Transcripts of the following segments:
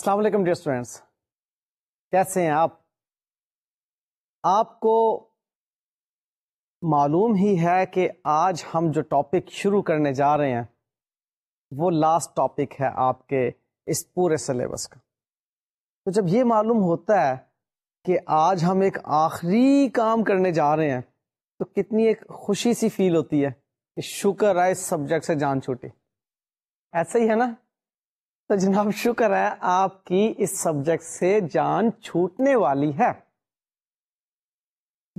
السلام علیکم dear students کیسے ہیں آپ آپ کو معلوم ہی ہے کہ آج ہم جو ٹاپک شروع کرنے جا رہے ہیں وہ لاسٹ ٹاپک ہے آپ کے اس پورے سلیبس کا تو جب یہ معلوم ہوتا ہے کہ آج ہم ایک آخری کام کرنے جا رہے ہیں تو کتنی ایک خوشی سی فیل ہوتی ہے کہ شکر ہے اس سبجیکٹ سے جان چھوٹی ایسا ہی ہے نا تو جناب شکر ہے آپ کی اس سبجیکٹ سے جان چھوٹنے والی ہے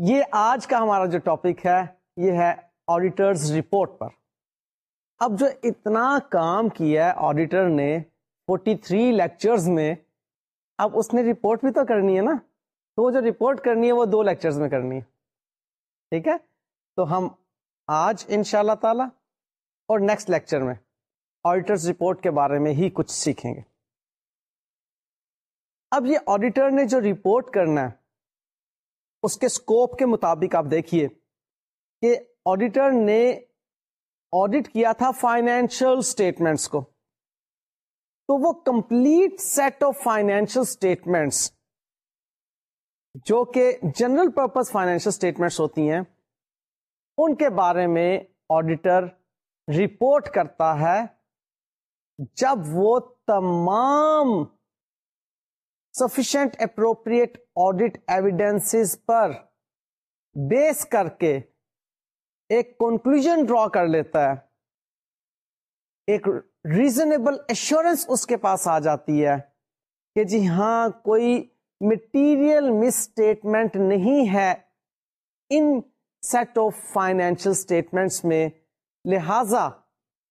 یہ آج کا ہمارا جو ٹاپک ہے یہ ہے آڈیٹرز رپورٹ پر اب جو اتنا کام کیا ہے آڈیٹر نے 43 تھری لیکچرز میں اب اس نے رپورٹ بھی تو کرنی ہے نا تو وہ جو رپورٹ کرنی ہے وہ دو لیکچرز میں کرنی ہے ٹھیک ہے تو ہم آج ان شاء اللہ تعالی اور نیکسٹ لیکچر میں آڈیٹرز رپورٹ کے بارے میں ہی کچھ سیکھیں گے اب یہ آڈیٹر نے جو رپورٹ کرنا ہے اس کے اسکوپ کے مطابق آپ دیکھیے کہ آڈیٹر نے آڈیٹ کیا تھا فائنینشیل اسٹیٹمنٹس کو تو وہ complete set of financial statements جو کہ جنرل پرپز فائنینشل اسٹیٹمنٹس ہوتی ہیں ان کے بارے میں آڈیٹر رپورٹ کرتا ہے جب وہ تمام سفیشنٹ اپروپریٹ آڈیٹ ایویڈینس پر بیس کر کے ایک کنکلوژ ڈرا کر لیتا ہے ایک ریزنیبل ایشورینس اس کے پاس آ جاتی ہے کہ جی ہاں کوئی مٹیریل مس اسٹیٹمنٹ نہیں ہے ان سیٹ آف فائنینشل اسٹیٹمنٹس میں لہذا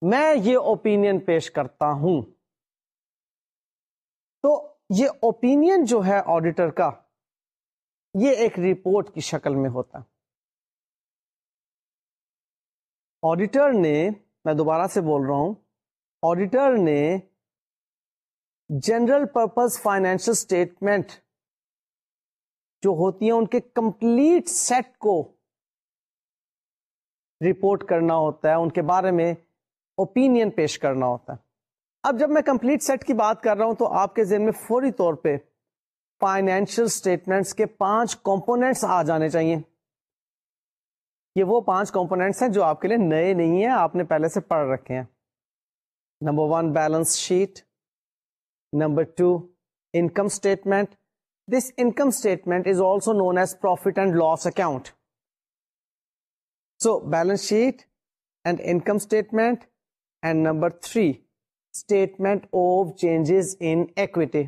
میں یہ اوپینین پیش کرتا ہوں تو یہ اوپینین جو ہے آڈیٹر کا یہ ایک رپورٹ کی شکل میں ہوتا آڈیٹر نے میں دوبارہ سے بول رہا ہوں آڈیٹر نے جنرل پرپز فائنینشل اسٹیٹمنٹ جو ہوتی ہیں ان کے کمپلیٹ سیٹ کو رپورٹ کرنا ہوتا ہے ان کے بارے میں اوپینین پیش کرنا ہوتا ہے اب جب میں کمپلیٹ سیٹ کی بات کر رہا ہوں تو آپ کے ذہن میں فوری طور پہ فائنینشیل کے پانچ کمپونیٹس جو آپ کے لیے نئے نہیں ہیں آپ نے پہلے سے پڑھ رکھے ہیں number one balance sheet number two income statement this income statement is also known as profit and loss account so balance sheet and income statement and number three statement of changes in equity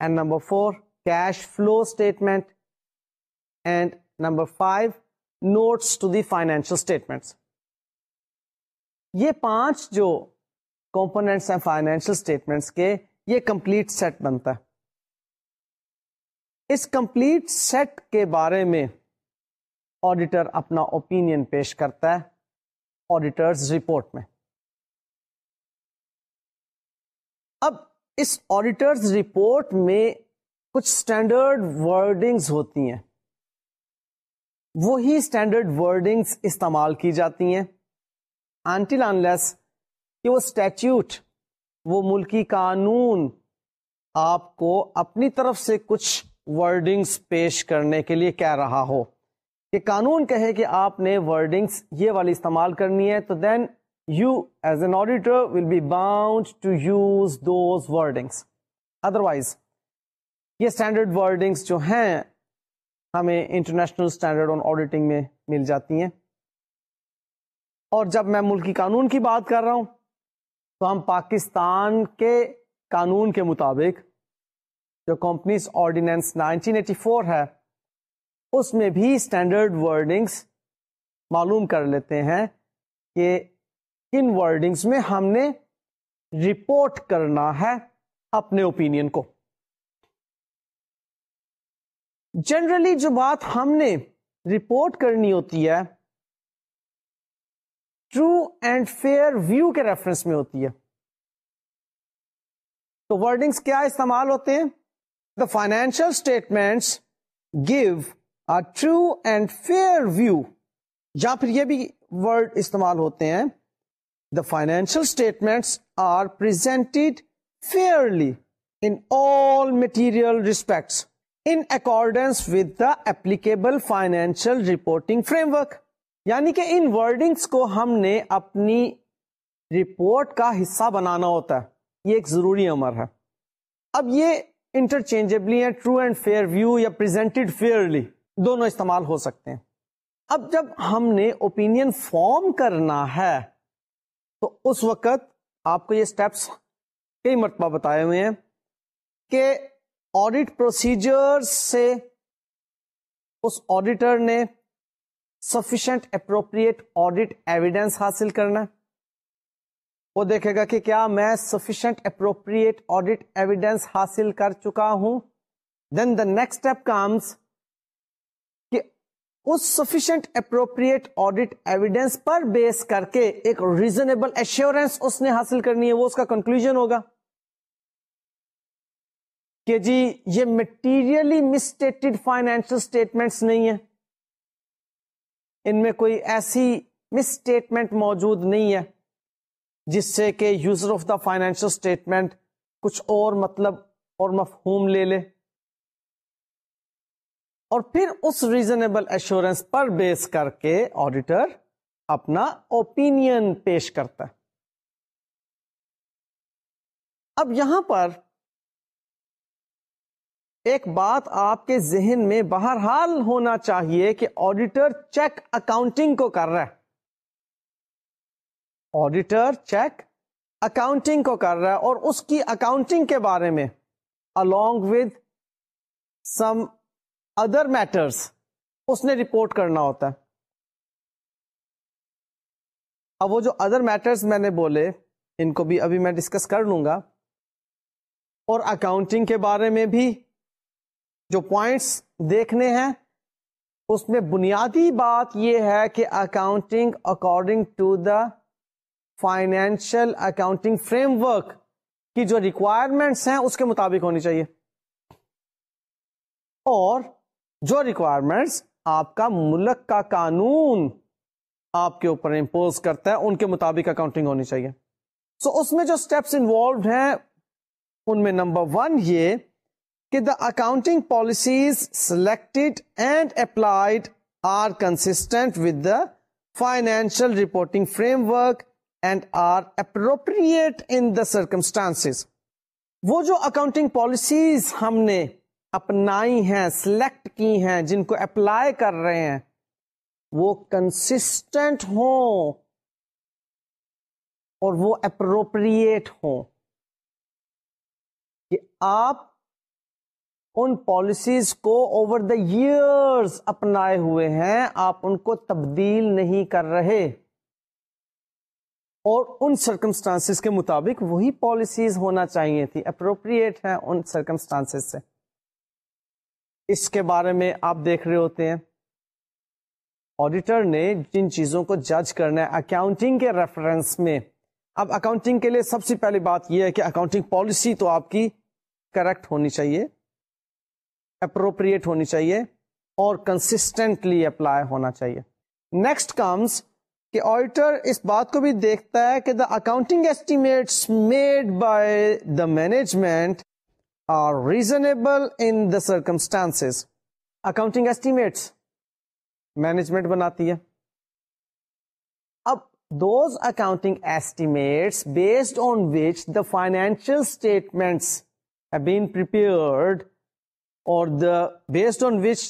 and number four cash flow statement and number five notes to the financial statements یہ پانچ جو components ہیں financial statements کے یہ complete set بنتا ہے اس complete set کے بارے میں آڈیٹر اپنا اوپینین پیش کرتا ہے آڈیٹرز رپورٹ میں اب اس آڈیٹرز رپورٹ میں کچھ اسٹینڈرڈ ورڈنگز ہوتی ہیں وہی اسٹینڈرڈ ورڈنگز استعمال کی جاتی ہیں کہ وہ اسٹیچیوٹ وہ ملکی قانون آپ کو اپنی طرف سے کچھ ورڈنگز پیش کرنے کے لیے کہہ رہا ہو کہ قانون کہے کہ آپ نے ورڈنگس یہ والی استعمال کرنی ہے تو then you as an auditor will be bound to use those wordings otherwise یہ اسٹینڈرڈ ورڈنگس جو ہیں ہمیں انٹرنیشنل اسٹینڈرڈ آن آڈیٹنگ میں مل جاتی ہیں اور جب میں ملکی قانون کی بات کر رہا ہوں تو ہم پاکستان کے قانون کے مطابق جو کمپنیز آرڈیننس 1984 ایٹی فور ہے اس میں بھی اسٹینڈرڈ ورڈنگس معلوم کر لیتے ہیں کہ کن ورڈنگس میں ہم نے رپورٹ کرنا ہے اپنے اوپینین کو جنرلی جو بات ہم نے رپورٹ کرنی ہوتی ہے ٹرو اینڈ فیئر ویو کے ریفرنس میں ہوتی ہے تو ورڈنگس کیا استعمال ہوتے ہیں the financial statements give true and fair view یا پھر یہ بھی ورڈ استعمال ہوتے ہیں the financial statements are presented fairly in all material respects in accordance with the applicable financial reporting framework یعنی کہ ان ورڈنگس کو ہم نے اپنی رپورٹ کا حصہ بنانا ہوتا ہے یہ ایک ضروری عمر ہے اب یہ انٹرچینجبلی ہے ٹرو اینڈ فیئر ویو یا پرزینٹیڈ فیئرلی دونوں استعمال ہو سکتے ہیں اب جب ہم نے اوپینین فارم کرنا ہے تو اس وقت آپ کو یہ اسٹیپس کئی مرتبہ بتائے ہوئے ہیں کہ آڈٹ پروسیجر سے اس آڈیٹر نے سفیشنٹ اپروپریٹ آڈٹ ایویڈینس حاصل کرنا وہ دیکھے گا کہ کیا میں سفیشنٹ اپروپریٹ آڈٹ ایویڈینس حاصل کر چکا ہوں then the next step comes us sufficient appropriate audit evidence پر بیس کر کے ایک ریزنیبل ایشورینس اس اس نے حاصل کرنی ہے وہ کا کنکلوژ ہوگا کہ جی یہ مٹیریلی مسٹیٹڈ فائنینشل اسٹیٹمنٹس نہیں ہے ان میں کوئی ایسی مسٹیٹمنٹ موجود نہیں ہے جس سے کہ user of the financial statement کچھ اور مطلب اور مفہوم لے لے اور پھر اس ریزنیبل ایشورینس پر بیس کر کے آڈیٹر اپنا اوپینین پیش کرتا ہے اب یہاں پر ایک بات آپ کے ذہن میں بہرحال ہونا چاہیے کہ آڈیٹر چیک اکاؤنٹنگ کو کر رہا ہے آڈیٹر چیک اکاؤنٹنگ کو کر رہا ہے اور اس کی اکاؤنٹنگ کے بارے میں along with some other matters اس نے رپورٹ کرنا ہوتا ہے اب وہ جو ادر میں میں نے بولے ان کو بھی ابھی ڈسکس کر لوں گا اور اکاؤنٹنگ کے بارے میں بھی جو پوائنٹس دیکھنے ہیں اس میں بنیادی بات یہ ہے کہ accounting according to the financial accounting framework کی جو ریکوائرمنٹس ہیں اس کے مطابق ہونی چاہیے اور جو ریکوائرمنٹس آپ کا ملک کا قانون آپ کے اوپر امپوز کرتا ہے ان کے مطابق اکاؤنٹنگ ہونی چاہیے سو so, اس میں جو اسٹیپس انوالوڈ ہیں ان میں نمبر ون یہ کہ the accounting policies selected and applied are constant the financial reporting framework and are appropriate in the circumstances وہ جو اکاؤنٹنگ پالیسیز ہم نے اپنائی ہیں سلیکٹ کی ہیں جن کو اپلائی کر رہے ہیں وہ کنسسٹنٹ ہوں اور وہ اپروپریٹ ہوں کہ آپ ان پالیسیز کو اوور دا ایئرز اپنائے ہوئے ہیں آپ ان کو تبدیل نہیں کر رہے اور ان سرکمسٹانس کے مطابق وہی پالیسیز ہونا چاہیے تھی اپروپریٹ ہیں ان سرکمسٹانس سے اس کے بارے میں آپ دیکھ رہے ہوتے ہیں آڈیٹر نے جن چیزوں کو جج کرنا ہے اکاؤنٹنگ کے ریفرنس میں اب اکاؤنٹنگ کے لیے سب سے پہلی بات یہ ہے کہ اکاؤنٹنگ پالیسی تو آپ کی کریکٹ ہونی چاہیے اپروپریٹ ہونی چاہیے اور کنسسٹنٹلی اپلائی ہونا چاہیے نیکسٹ کامس کہ آڈیٹر اس بات کو بھی دیکھتا ہے کہ the accounting estimates made by the management reasonable in the circumstances accounting estimates management بناتی ہے اب those accounting estimates based on which the financial statements been prepared اور the based on which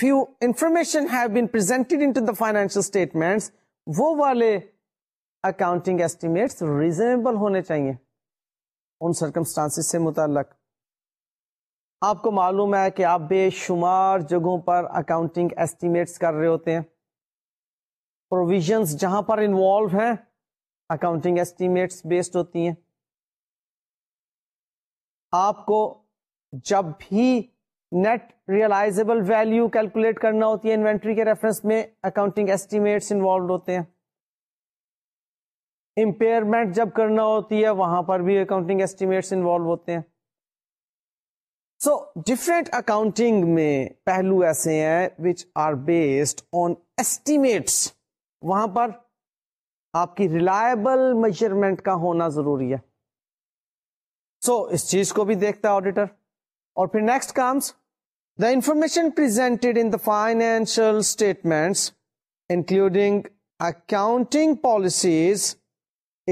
few information have been present in financial statements وہ والے اکاؤنٹنگ ایسٹیمیٹس ریزنیبل ہونے چاہیے ان سرکمسٹانس سے متعلق آپ کو معلوم ہے کہ آپ بے شمار جگہوں پر اکاؤنٹنگ ایسٹیمیٹس کر رہے ہوتے ہیں پروویژنس جہاں پر انوالو ہیں اکاؤنٹنگ ایسٹیمیٹس بیسڈ ہوتی ہیں آپ کو جب بھی نیٹ ریئلائزبل ویلو کیلکولیٹ کرنا ہوتی ہے انوینٹری کے ریفرنس میں اکاؤنٹنگ ایسٹیمیٹس انوالوڈ ہوتے ہیں امپیئرمنٹ جب کرنا ہوتی ہے وہاں پر بھی اکاؤنٹنگ ایسٹیمیٹس انوالو ہوتے ہیں سو ڈفرینٹ اکاؤنٹنگ میں پہلو ایسے ہیں which are based on estimates وہاں پر آپ کی ریلائبل میجرمنٹ کا ہونا ضروری ہے سو so, اس چیز کو بھی دیکھتا ہے آڈیٹر اور پھر next comes the information presented in the financial statements including accounting policies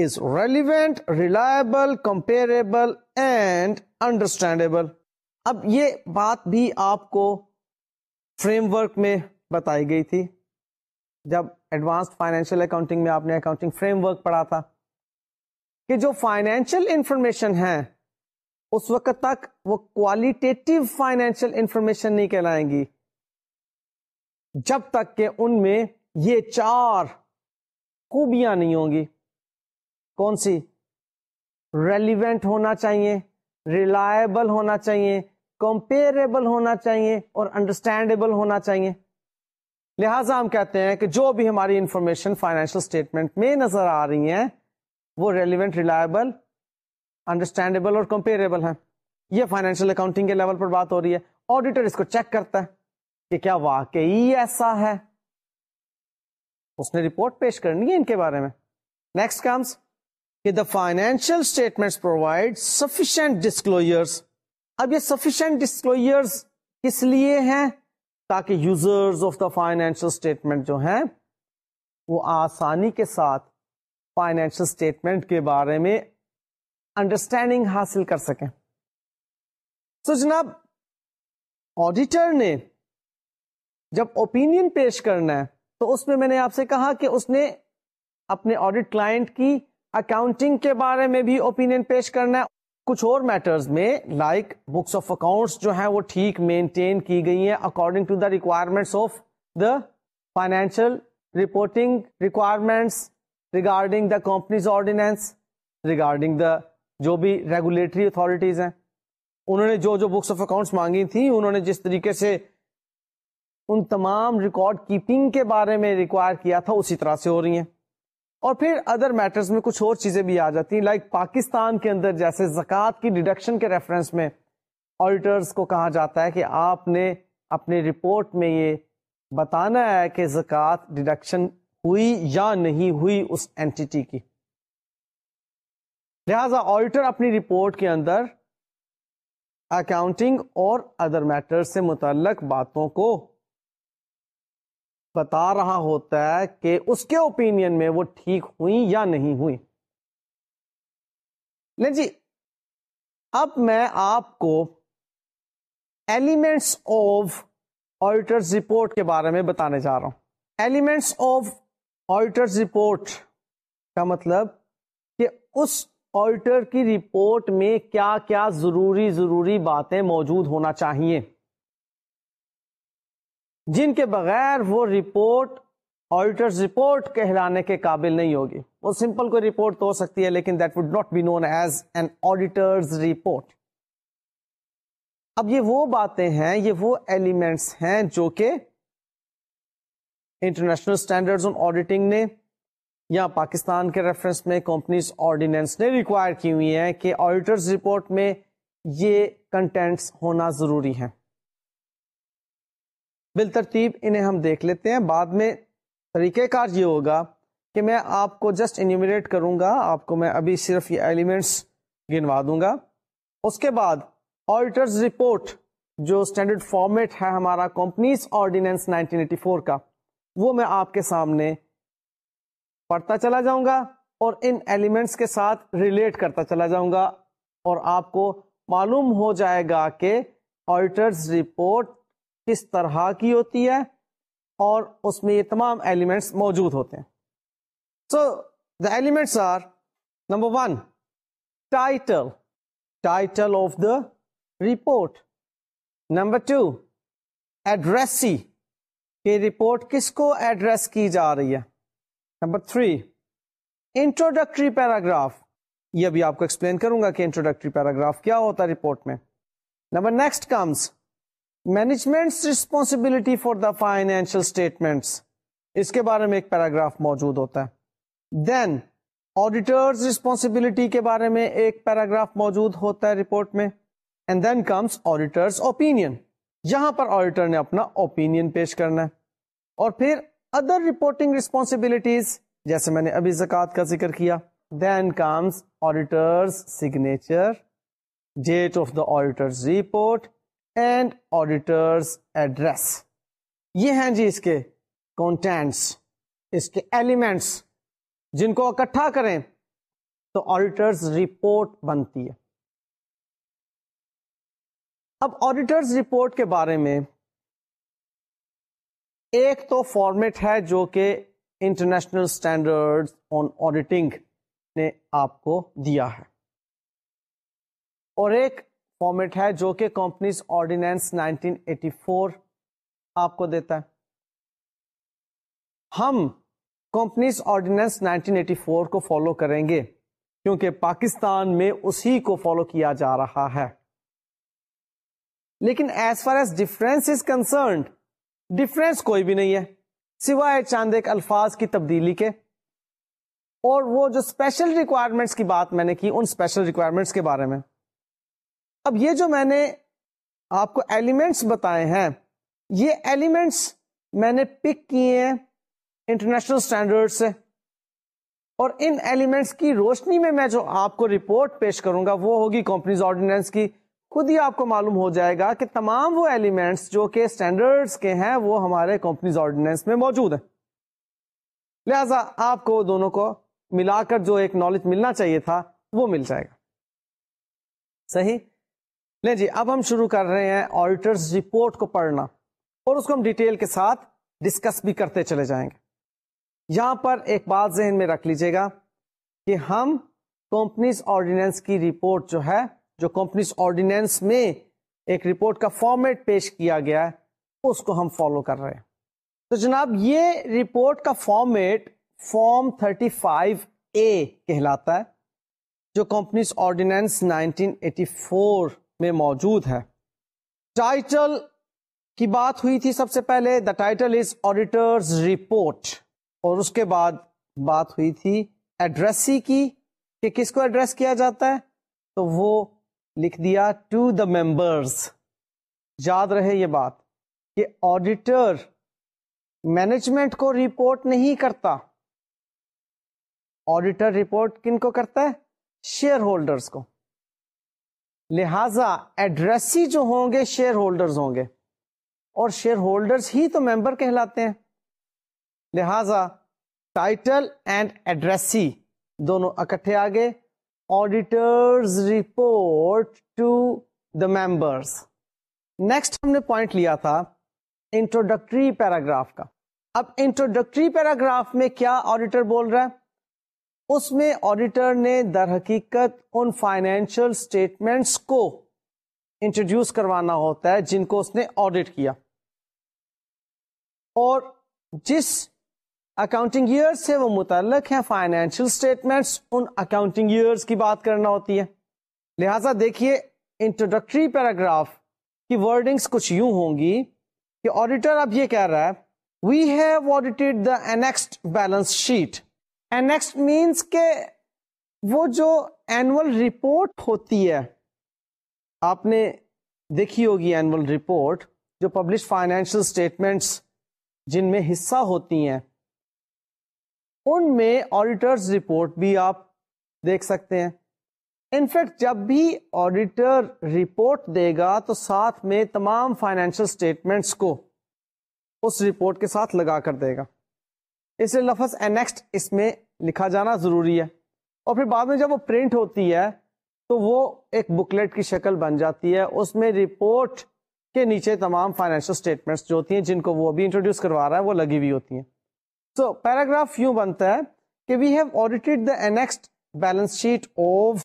is relevant reliable comparable and understandable اب یہ بات بھی آپ کو فریم ورک میں بتائی گئی تھی جب ایڈوانس فائنینشیل اکاؤنٹنگ میں آپ نے اکاؤنٹنگ فریم ورک پڑھا تھا کہ جو فائنینشیل انفارمیشن ہے اس وقت تک وہ کوالیٹیو فائنینشیل انفارمیشن نہیں کہلائیں گی جب تک کہ ان میں یہ چار خوبیاں نہیں ہوں گی کون سی ریلیونٹ ہونا چاہیے ریلائبل ہونا چاہیے کمپیریبل ہونا چاہیے اور انڈرسٹینڈیبل ہونا چاہیے لہذا ہم کہتے ہیں کہ جو بھی ہماری انفارمیشن فائنینشیل اسٹیٹمنٹ میں نظر آ رہی ہیں وہ ریلیونٹ ریلائبل انڈرسٹینڈیبل اور کمپیریبل ہیں یہ فائنینشیل اکاؤنٹنگ کے لیول پر بات ہو رہی ہے آڈیٹر اس کو چیک کرتا ہے کہ کیا واقعی ایسا ہے اس نے رپورٹ پیش کرنی ہے ان کے بارے میں نیکسٹ کمس کہ the financial statement provide sufficient disclosures اب یہ سفیشنٹ ڈسکلوئر اس لیے ہیں تاکہ یوزر فائنینشل اسٹیٹمنٹ جو ہیں وہ آسانی کے ساتھ فائنینشل اسٹیٹمنٹ کے بارے میں انڈرسٹینڈنگ حاصل کر سکیں سو جناب آڈیٹر نے جب اوپینین پیش کرنا ہے تو اس میں میں نے آپ سے کہا کہ اس نے اپنے آڈیٹ کلائنٹ کی اکاؤنٹنگ کے بارے میں بھی اوپینین پیش کرنا ہے کچھ اور میٹرز میں لائک بکس آف اکاؤنٹس جو ہیں وہ ٹھیک مینٹین کی گئی ہیں according to the requirements of the financial reporting requirements regarding the companies ordinance regarding the جو بھی ریگولیٹری اتارٹیز ہیں انہوں نے جو جو بکس آف اکاؤنٹس مانگی تھیں انہوں نے جس طریقے سے ان تمام ریکارڈ کیپنگ کے بارے میں ریکوائر کیا تھا اسی طرح سے ہو رہی ہیں اور پھر ادر میٹرز میں کچھ اور چیزیں بھی آ جاتی ہیں لائک پاکستان کے اندر جیسے زکوٰۃ کی ڈیڈکشن کے ریفرنس میں آڈیٹرس کو کہا جاتا ہے کہ آپ نے اپنی رپورٹ میں یہ بتانا ہے کہ زکوٰۃ ڈیڈکشن ہوئی یا نہیں ہوئی اس اینٹی کی لہذا آڈیٹر اپنی رپورٹ کے اندر اکاؤنٹنگ اور ادر میٹرز سے متعلق باتوں کو بتا رہا ہوتا ہے کہ اس کے اوپینین میں وہ ٹھیک ہوئی یا نہیں ہوئی جی اب میں آپ کو ایلیمنٹس آف آڈیٹرز رپورٹ کے بارے میں بتانے جا رہا ہوں ایلیمنٹس آف آڈیٹرز رپورٹ کا مطلب کہ اس آڈیٹر کی رپورٹ میں کیا کیا ضروری ضروری باتیں موجود ہونا چاہیے جن کے بغیر وہ رپورٹ آڈیٹرز رپورٹ کہلانے کے قابل نہیں ہوگی وہ سمپل کوئی رپورٹ تو ہو سکتی ہے لیکن that would not be known as an auditor's report اب یہ وہ باتیں ہیں یہ وہ ایلیمنٹس ہیں جو کہ انٹرنیشنل اسٹینڈرڈ آن آڈیٹنگ نے یا پاکستان کے ریفرنس میں کمپنیز آرڈیننس نے ریکوائر کی ہوئی ہیں کہ آڈیٹرز رپورٹ میں یہ کنٹینٹس ہونا ضروری ہیں بالترتیب انہیں ہم دیکھ لیتے ہیں بعد میں طریقہ کار یہ ہوگا کہ میں آپ کو جسٹ انیومریٹ کروں گا آپ کو میں ابھی صرف یہ ایلیمنٹس گنوا دوں گا اس کے بعد آڈیٹرز رپورٹ جو اسٹینڈرڈ فارمیٹ ہے ہمارا کمپنیز آرڈیننس 1984 کا وہ میں آپ کے سامنے پڑھتا چلا جاؤں گا اور ان ایلیمنٹس کے ساتھ ریلیٹ کرتا چلا جاؤں گا اور آپ کو معلوم ہو جائے گا کہ آڈیٹرز رپورٹ کس طرح کی ہوتی ہے اور اس میں یہ تمام ایلیمنٹس موجود ہوتے ہیں so the elements are number one title title of the report number two addressee کہ رپورٹ کس کو ایڈریس کی جا رہی ہے نمبر تھری انٹروڈکٹری پیراگراف یہ بھی آپ کو ایکسپلین کروں گا کہ انٹروڈکٹری پیراگراف کیا ہوتا ہے رپورٹ میں number next comes management responsibility for the financial statements اس کے بارے میں ایک پیراگراف موجود ہوتا ہے دین آڈیٹرز ریسپانسبلٹی کے بارے میں ایک پیراگراف موجود ہوتا ہے رپورٹ میں اینڈ دین کمس یہاں پر آڈیٹر نے اپنا اوپینئن پیش کرنا ہے اور پھر ادر رپورٹنگ ریسپانسبلٹیز جیسے میں نے ابھی زکات کا ذکر کیا then comes auditor's signature date of the auditor's report and auditor's address یہ ہیں جی اس کے کانٹینٹس اس کے ایلیمنٹس جن کو اکٹھا کریں تو آڈیٹرز رپورٹ بنتی ہے اب آڈیٹرز رپورٹ کے بارے میں ایک تو فارمیٹ ہے جو کہ انٹرنیشنل اسٹینڈرڈ آن آڈیٹنگ نے آپ کو دیا ہے اور ایک فارمیٹ ہے جو کہ کمپنیز آرڈیننس 1984 آپ کو دیتا ہے ہم کمپنیز آرڈیننس 1984 کو فالو کریں گے کیونکہ پاکستان میں اسی کو فالو کیا جا رہا ہے لیکن as far as difference is concerned difference کوئی بھی نہیں ہے سوائے چاند ایک الفاظ کی تبدیلی کے اور وہ جو اسپیشل ریکوائرمنٹس کی بات میں نے کی ان اسپیشل ریکوائرمنٹس کے بارے میں اب یہ جو میں نے آپ کو ایلیمنٹس بتائے ہیں یہ ایلیمنٹس میں نے پک کیے ہیں انٹرنیشنل اسٹینڈرڈ سے اور ان ایلیمنٹس کی روشنی میں میں جو آپ کو رپورٹ پیش کروں گا وہ ہوگی کمپنیز آرڈیننس کی خود ہی آپ کو معلوم ہو جائے گا کہ تمام وہ ایلیمنٹس جو کہ اسٹینڈرڈس کے ہیں وہ ہمارے کمپنیز آرڈیننس میں موجود ہیں لہذا آپ کو دونوں کو ملا کر جو ایک نالج ملنا چاہیے تھا وہ مل جائے گا صحیح لیں جی اب ہم شروع کر رہے ہیں آڈیٹرز رپورٹ کو پڑھنا اور اس کو ہم ڈیٹیل کے ساتھ ڈسکس بھی کرتے چلے جائیں گے یہاں پر ایک بات ذہن میں رکھ لیجیے گا کہ ہم کمپنیز آرڈیننس کی رپورٹ جو ہے جو کمپنیز آرڈیننس میں ایک رپورٹ کا فارمیٹ پیش کیا گیا ہے اس کو ہم فالو کر رہے ہیں تو جناب یہ رپورٹ کا فارمیٹ فارم 35 فائیو اے کہلاتا ہے جو کمپنیز آرڈیننس 1984 ایٹی فور میں موجود ہے ٹائٹل کی بات ہوئی تھی سب سے پہلے the title is auditor's report اور اس کے بعد بات ہوئی تھی ایڈریسی کی کہ کس کو ایڈریس کیا جاتا ہے تو وہ لکھ دیا ٹو دا ممبرز یاد رہے یہ بات کہ آڈیٹر مینجمنٹ کو رپورٹ نہیں کرتا آڈیٹر رپورٹ کن کو کرتا ہے شیئر ہولڈرس کو لہذا ایڈریسی جو ہوں گے شیئر ہولڈرز ہوں گے اور شیئر ہولڈرز ہی تو ممبر کہلاتے ہیں لہذا ٹائٹل اینڈ ایڈریسی دونوں اکٹھے آ گئے report to the members next ہم نے پوائنٹ لیا تھا انٹروڈکٹری پیراگراف کا اب انٹروڈکٹری پیراگراف میں کیا آڈیٹر بول رہا ہے اس میں آڈیٹر نے در حقیقت ان فائنینشیل اسٹیٹمنٹس کو انٹروڈیوس کروانا ہوتا ہے جن کو اس نے آڈیٹ کیا اور جس اکاؤنٹنگ ایئر سے وہ متعلق ہیں فائنینشیل اسٹیٹمنٹس ان اکاؤنٹنگ ایئرس کی بات کرنا ہوتی ہے لہذا دیکھیے انٹروڈکٹری پیراگراف کی ورڈنگس کچھ یوں ہوں گی کہ آڈیٹر اب یہ کہہ رہا ہے we have audited the annexed balance sheet means وہ جو رپورٹ ہوتی ہے آپ نے دیکھی ہوگی رپورٹ جو پبلش فائنینشل اسٹیٹمنٹس جن میں حصہ ہوتی ہیں ان میں آڈیٹرز رپورٹ بھی آپ دیکھ سکتے ہیں انفیکٹ جب بھی آڈیٹر رپورٹ دے گا تو ساتھ میں تمام فائنینشیل اسٹیٹمنٹس کو اس رپورٹ کے ساتھ لگا کر دے گا اس لیے لفظ اینیکسٹ اس میں لکھا جانا ضروری ہے اور پھر بعد میں جب وہ پرنٹ ہوتی ہے تو وہ ایک بکلیٹ کی شکل بن جاتی ہے اس میں رپورٹ کے نیچے تمام فائنینشیل اسٹیٹمنٹس جو ہوتی ہیں جن کو وہ ابھی انٹروڈیوس کروا رہا ہے وہ لگی ہوئی ہوتی ہیں سو پیراگراف یوں بنتا ہے کہ we have audited balance sheet of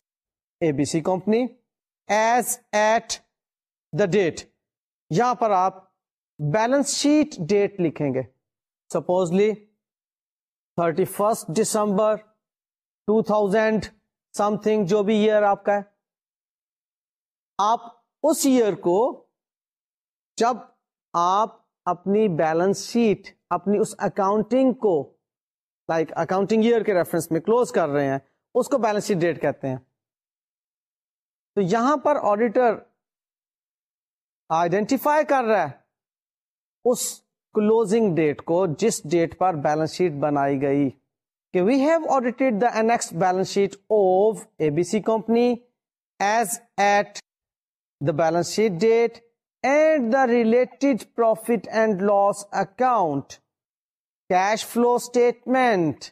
A B C company as at the date یہاں پر آپ بیلنس شیٹ ڈیٹ لکھیں گے supposedly thirty first December two thousand something جو بھی ایئر آپ کا ہے آپ اس ایئر کو جب آپ اپنی بیلنس شیٹ اپنی اس اکاؤنٹنگ کو لائک اکاؤنٹنگ ایئر کے ریفرنس میں کلوز کر رہے ہیں اس کو بیلنس شیٹ ڈیٹ کہتے ہیں تو یہاں پر آڈیٹر آئیڈینٹیفائی کر رہا ہے اس کلوزنگ ڈیٹ کو جس ڈیٹ پر بیلنس شیٹ بنائی گئی کہ we have audited this balance sheet of A B C company as at the balance sheet date and the related profit and loss account cash flow statement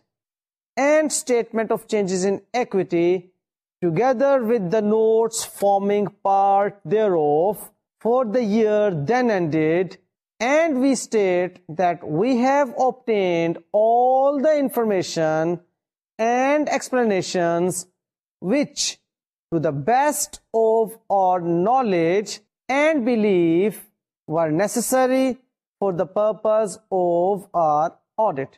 and statement of changes in equity together with the notes forming part thereof for the year then ended information and the best of our knowledge and belief were necessary for the purpose of our audit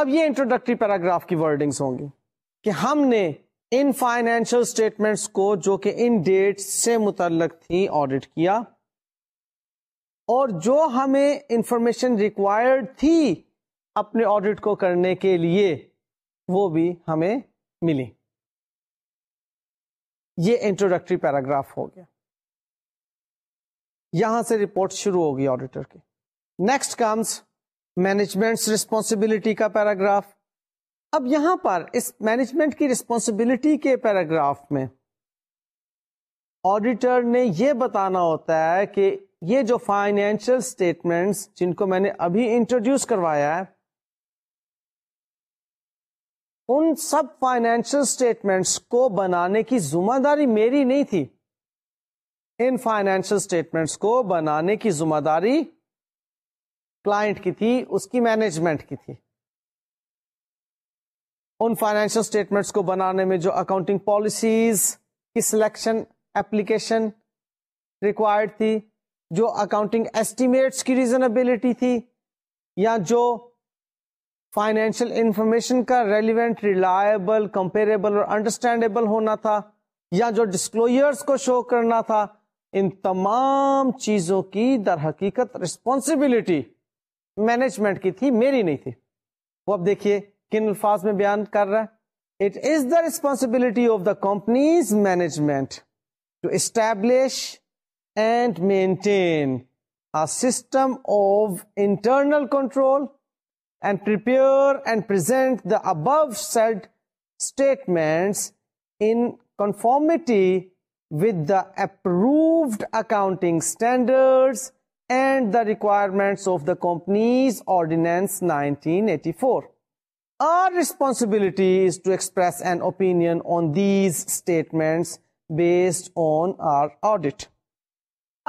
اب یہ introductory paragraph کی wordings ہوں گی کہ ہم نے ان financial statements کو جو کہ ان ڈیٹس سے متعلق تھی آڈٹ کیا اور جو ہمیں انفارمیشن ریکوائرڈ تھی اپنے آڈٹ کو کرنے کے لیے وہ بھی ہمیں ملی یہ انٹروڈکٹری پیراگراف ہو گیا یہاں سے رپورٹ شروع ہوگی آڈیٹر کی نیکسٹ کمس مینجمنٹ ریسپانسبلٹی کا پیراگراف اب یہاں پر اس مینجمنٹ کی ریسپانسبلٹی کے پیراگراف میں آڈیٹر نے یہ بتانا ہوتا ہے کہ یہ جو فائنینشل اسٹیٹمنٹس جن کو میں نے ابھی انٹروڈیوس کروایا ہے ان سب فائنینشیل اسٹیٹمنٹس کو بنانے کی ذمہ داری میری نہیں تھی ان فائنینشیل اسٹیٹمنٹس کو بنانے کی ذمہ داری کلائنٹ کی تھی اس کی مینجمنٹ کی تھی ان فائنینشیل اسٹیٹمنٹس کو بنانے میں جو اکاؤنٹنگ پالیسیز کی سلیکشن اپلیکیشن ریکوائرڈ تھی جو اکاؤنٹنگ ایسٹیمیٹس کی ریزنبلٹی تھی یا جو فائنینشیل انفارمیشن کا ریلیونٹ ریلائبل کمپیریبل اور انڈرسٹینڈیبل ہونا تھا یا جو ڈسکلوئرس کو شو کرنا تھا ان تمام چیزوں کی در حقیقت رسپانسبلٹی مینجمنٹ کی تھی میری نہیں تھی وہ اب دیکھیے کن الفاظ میں بیان کر رہا ہے it is the responsibility of the company's management to establish and maintain a system of internal control and prepare and present the above said statements in conformity with the approved accounting standards and the requirements of the Companies Ordinance 1984. Our responsibility is to express an opinion on these statements based on our audit.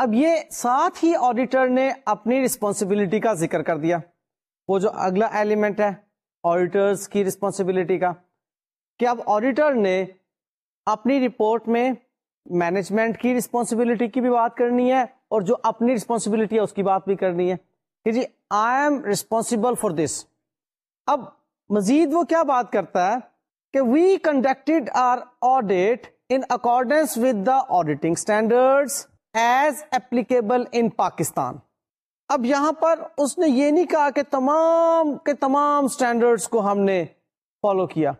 اب یہ ساتھ ہی auditor نے اپنی responsibility کا ذکر کر دیا وہ جو اگلا ایلیمنٹ ہے آڈیٹرز کی ریسپانسبلٹی کا کہ اب آڈیٹر نے اپنی رپورٹ میں مینجمنٹ کی رسپانسبلٹی کی بھی بات کرنی ہے اور جو اپنی رسپانسبلٹی ہے اس کی بات بھی کرنی ہے کہ جی I am responsible for this اب مزید وہ کیا بات کرتا ہے کہ we conducted our audit in accordance with the auditing standards as applicable in Pakistan اب یہاں پر اس نے یہ نہیں کہا کہ تمام کے تمام اسٹینڈرڈس کو ہم نے فالو کیا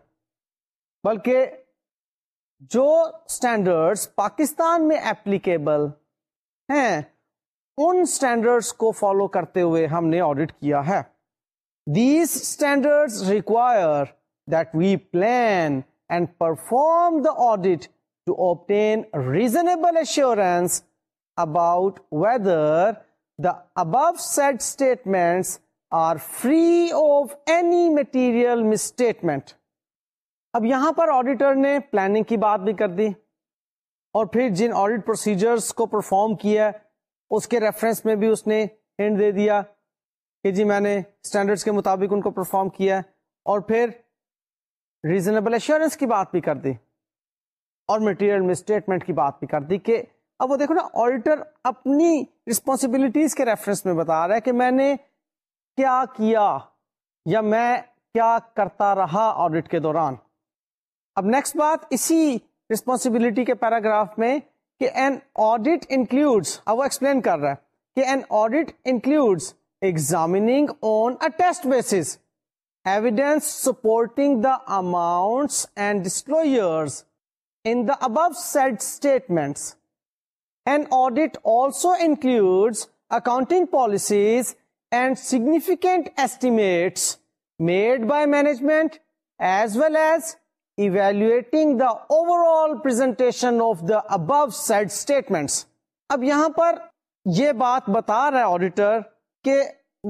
بلکہ جو اسٹینڈرڈس پاکستان میں ایپلیکیبل ہیں ان اسٹینڈرڈس کو فالو کرتے ہوئے ہم نے آڈٹ کیا ہے these standards require that we plan and perform the audit to obtain reasonable assurance about whether the above said statements are free of any material misstatement. اب یہاں پر آڈیٹر نے پلاننگ کی بات بھی کر دی اور پھر جن آڈیٹ پروسیجرس کو پرفارم کیا اس کے ریفرنس میں بھی اس نے ہینڈ دے دیا کہ جی میں نے اسٹینڈرڈس کے مطابق ان کو پرفارم کیا اور پھر ریزنیبل ایشورنس کی بات بھی کر دی اور مٹیریل اسٹیٹمنٹ کی بات بھی کر دی کہ اب وہ دیکھو نا آڈیٹر اپنی ریسپانسبلٹیز کے ریفرنس میں بتا رہا ہے کہ میں نے کیا کیا یا میں کیا کرتا رہا آڈیٹ کے دوران اب نیکسٹ بات اسی رسپانسبلٹی کے پیراگراف میں کہ این آڈیٹ انکلوڈس اب وہ ایکسپلین کر رہا ہے کہ an audit includes examining on a test basis evidence supporting the amounts and disclosures in the above said statements An audit also includes accounting policies and significant estimates made by management as well as evaluating the overall presentation of the above said statements. اب یہاں پر یہ بات بتا رہا ہے auditor کہ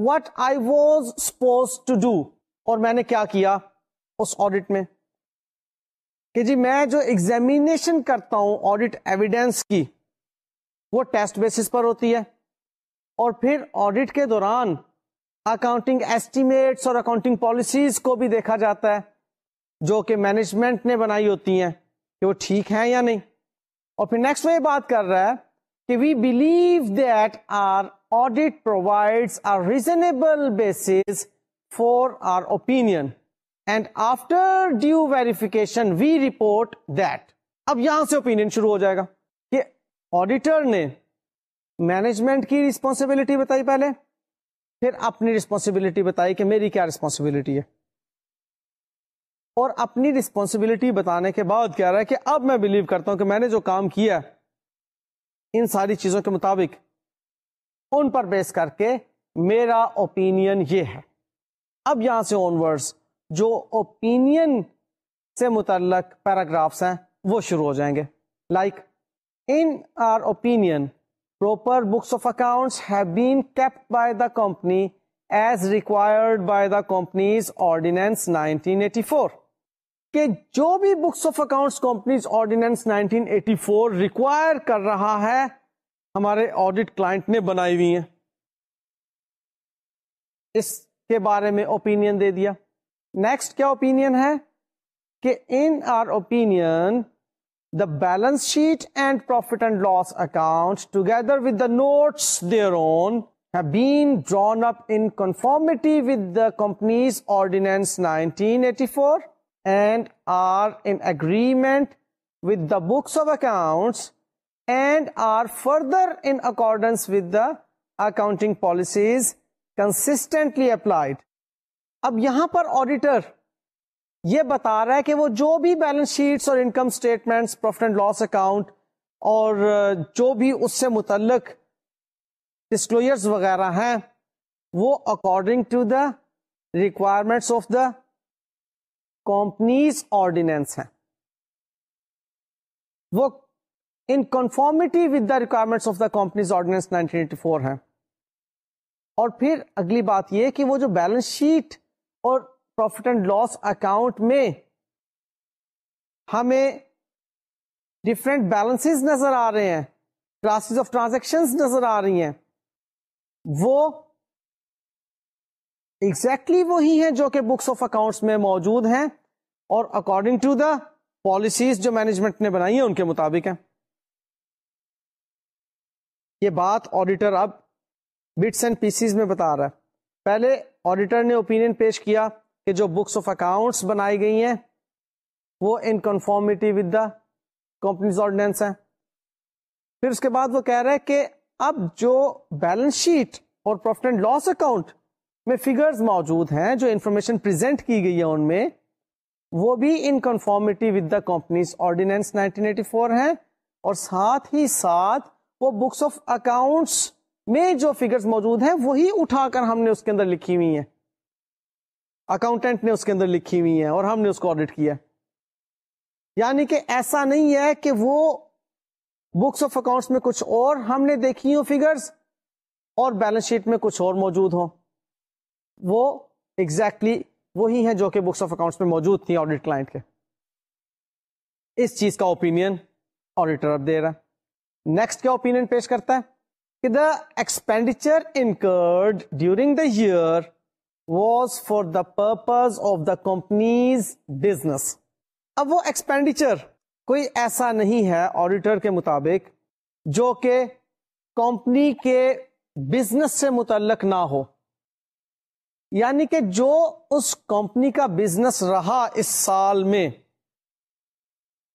what I was suppose to do اور میں نے کیا کیا اس آڈیٹ میں کہ جی میں جو ایگزامینیشن کرتا ہوں آڈیٹ ایویڈینس کی وہ ٹیسٹ بیسس پر ہوتی ہے اور پھر آڈٹ کے دوران اکاؤنٹنگ ایسٹیمیٹس اور اکاؤنٹنگ پالیسیز کو بھی دیکھا جاتا ہے جو کہ مینجمنٹ نے بنائی ہوتی ہیں کہ وہ ٹھیک ہیں یا نہیں اور پھر نیکسٹ وہ بات کر رہا ہے کہ we believe that our audit provides our reasonable basis for our opinion and after due verification we report that اب یہاں سے اوپینین شروع ہو جائے گا آڈیٹر نے مینجمنٹ کی رسپانسبلٹی بتائی پہلے پھر اپنی رسپانسبلٹی بتائی کہ میری کیا رسپانسبلٹی ہے اور اپنی رسپانسبلٹی بتانے کے بعد کہہ رہا ہے کہ اب میں بلیو کرتا ہوں کہ میں نے جو کام کیا ان ساری چیزوں کے مطابق ان پر بیس کر کے میرا اوپینین یہ ہے اب یہاں سے آنورڈس جو اوپینین سے متعلق پیراگرافس ہیں وہ شروع ہو جائیں گے like In our opinion, proper books of accounts have been kept by the company as required by the company's ordinance 1984. کہ جو بھی books of accounts company's ordinance 1984 require کر رہا ہے ہمارے audit client نے بنائی ہوئی ہیں اس کے بارے میں opinion دے دیا نیکسٹ کیا opinion ہے کہ in our opinion balance sheet and profit and loss account together with the notes drawn up in conformity Ordinance nineteen eighty four and are in agreement with the books of accounts and are further in accordance with the accounting policies consistently applied اب یہاں پر auditor یہ بتا رہا ہے کہ وہ جو بھی بیلنس شیٹس اور income statement profit and loss account اور جو بھی اس سے متعلق وغیرہ ہیں وہ according to the requirements of the Companies Ordinance ہیں وہ in conformity with the requirement of the Companies Ordinance nineteen eighty four اور پھر اگلی بات یہ کہ وہ جو بیلنس شیٹ اور پروفٹ اینڈ لاس اکاؤنٹ میں ہمیں ڈفرینٹ بیلنس نظر آ رہے ہیں کلاسز آف ٹرانزیکشن نظر آ رہی ہیں وہ ایگزیکٹلی exactly وہی ہیں جو کہ بکس آف اکاؤنٹس میں موجود ہیں اور اکارڈنگ ٹو دا پالیسیز جو مینجمنٹ نے بنائی ہیں ان کے مطابق ہیں یہ بات آڈیٹر اب بٹس اینڈ پیسز میں بتا رہا ہے پہلے آڈیٹر نے اوپینین پیش کیا کہ جو بکس آف اکاؤنٹس بنائی گئی ہیں وہ in conformity with the companies ordinance ہیں پھر اس کے بعد وہ کہہ رہے کہ اب جو بیلنس شیٹ اور پروفٹ اینڈ لاس اکاؤنٹ میں فگرز موجود ہیں جو انفارمیشن پرزینٹ کی گئی ہے ان میں وہ بھی in conformity with the companies ordinance 1984 ہیں اور ساتھ ہی ساتھ وہ بکس آف اکاؤنٹس میں جو فگرز موجود ہیں وہی اٹھا کر ہم نے اس کے اندر لکھی ہوئی ہیں اکاؤنٹینٹ نے اس کے اندر لکھی ہوئی ہیں اور ہم نے اس کو آڈٹ کیا یعنی کہ ایسا نہیں ہے کہ وہ بکس آف اکاؤنٹس میں کچھ اور ہم نے دیکھی ہو فگرز اور بیلنس شیٹ میں کچھ اور موجود ہوں وہ ایگزیکٹلی exactly وہی ہیں جو کہ بکس آف اکاؤنٹس میں موجود تھیں آڈیٹ کے اس چیز کا اوپینین آڈیٹر اب دے رہا ہے نیکسٹ کیا اوپینین پیش کرتا ہے کہ the the expenditure incurred during year was for the purpose of the company's business اب وہ ایکسپینڈیچر کوئی ایسا نہیں ہے آڈیٹر کے مطابق جو کہ کمپنی کے بزنس سے متعلق نہ ہو یعنی کہ جو اس کمپنی کا بزنس رہا اس سال میں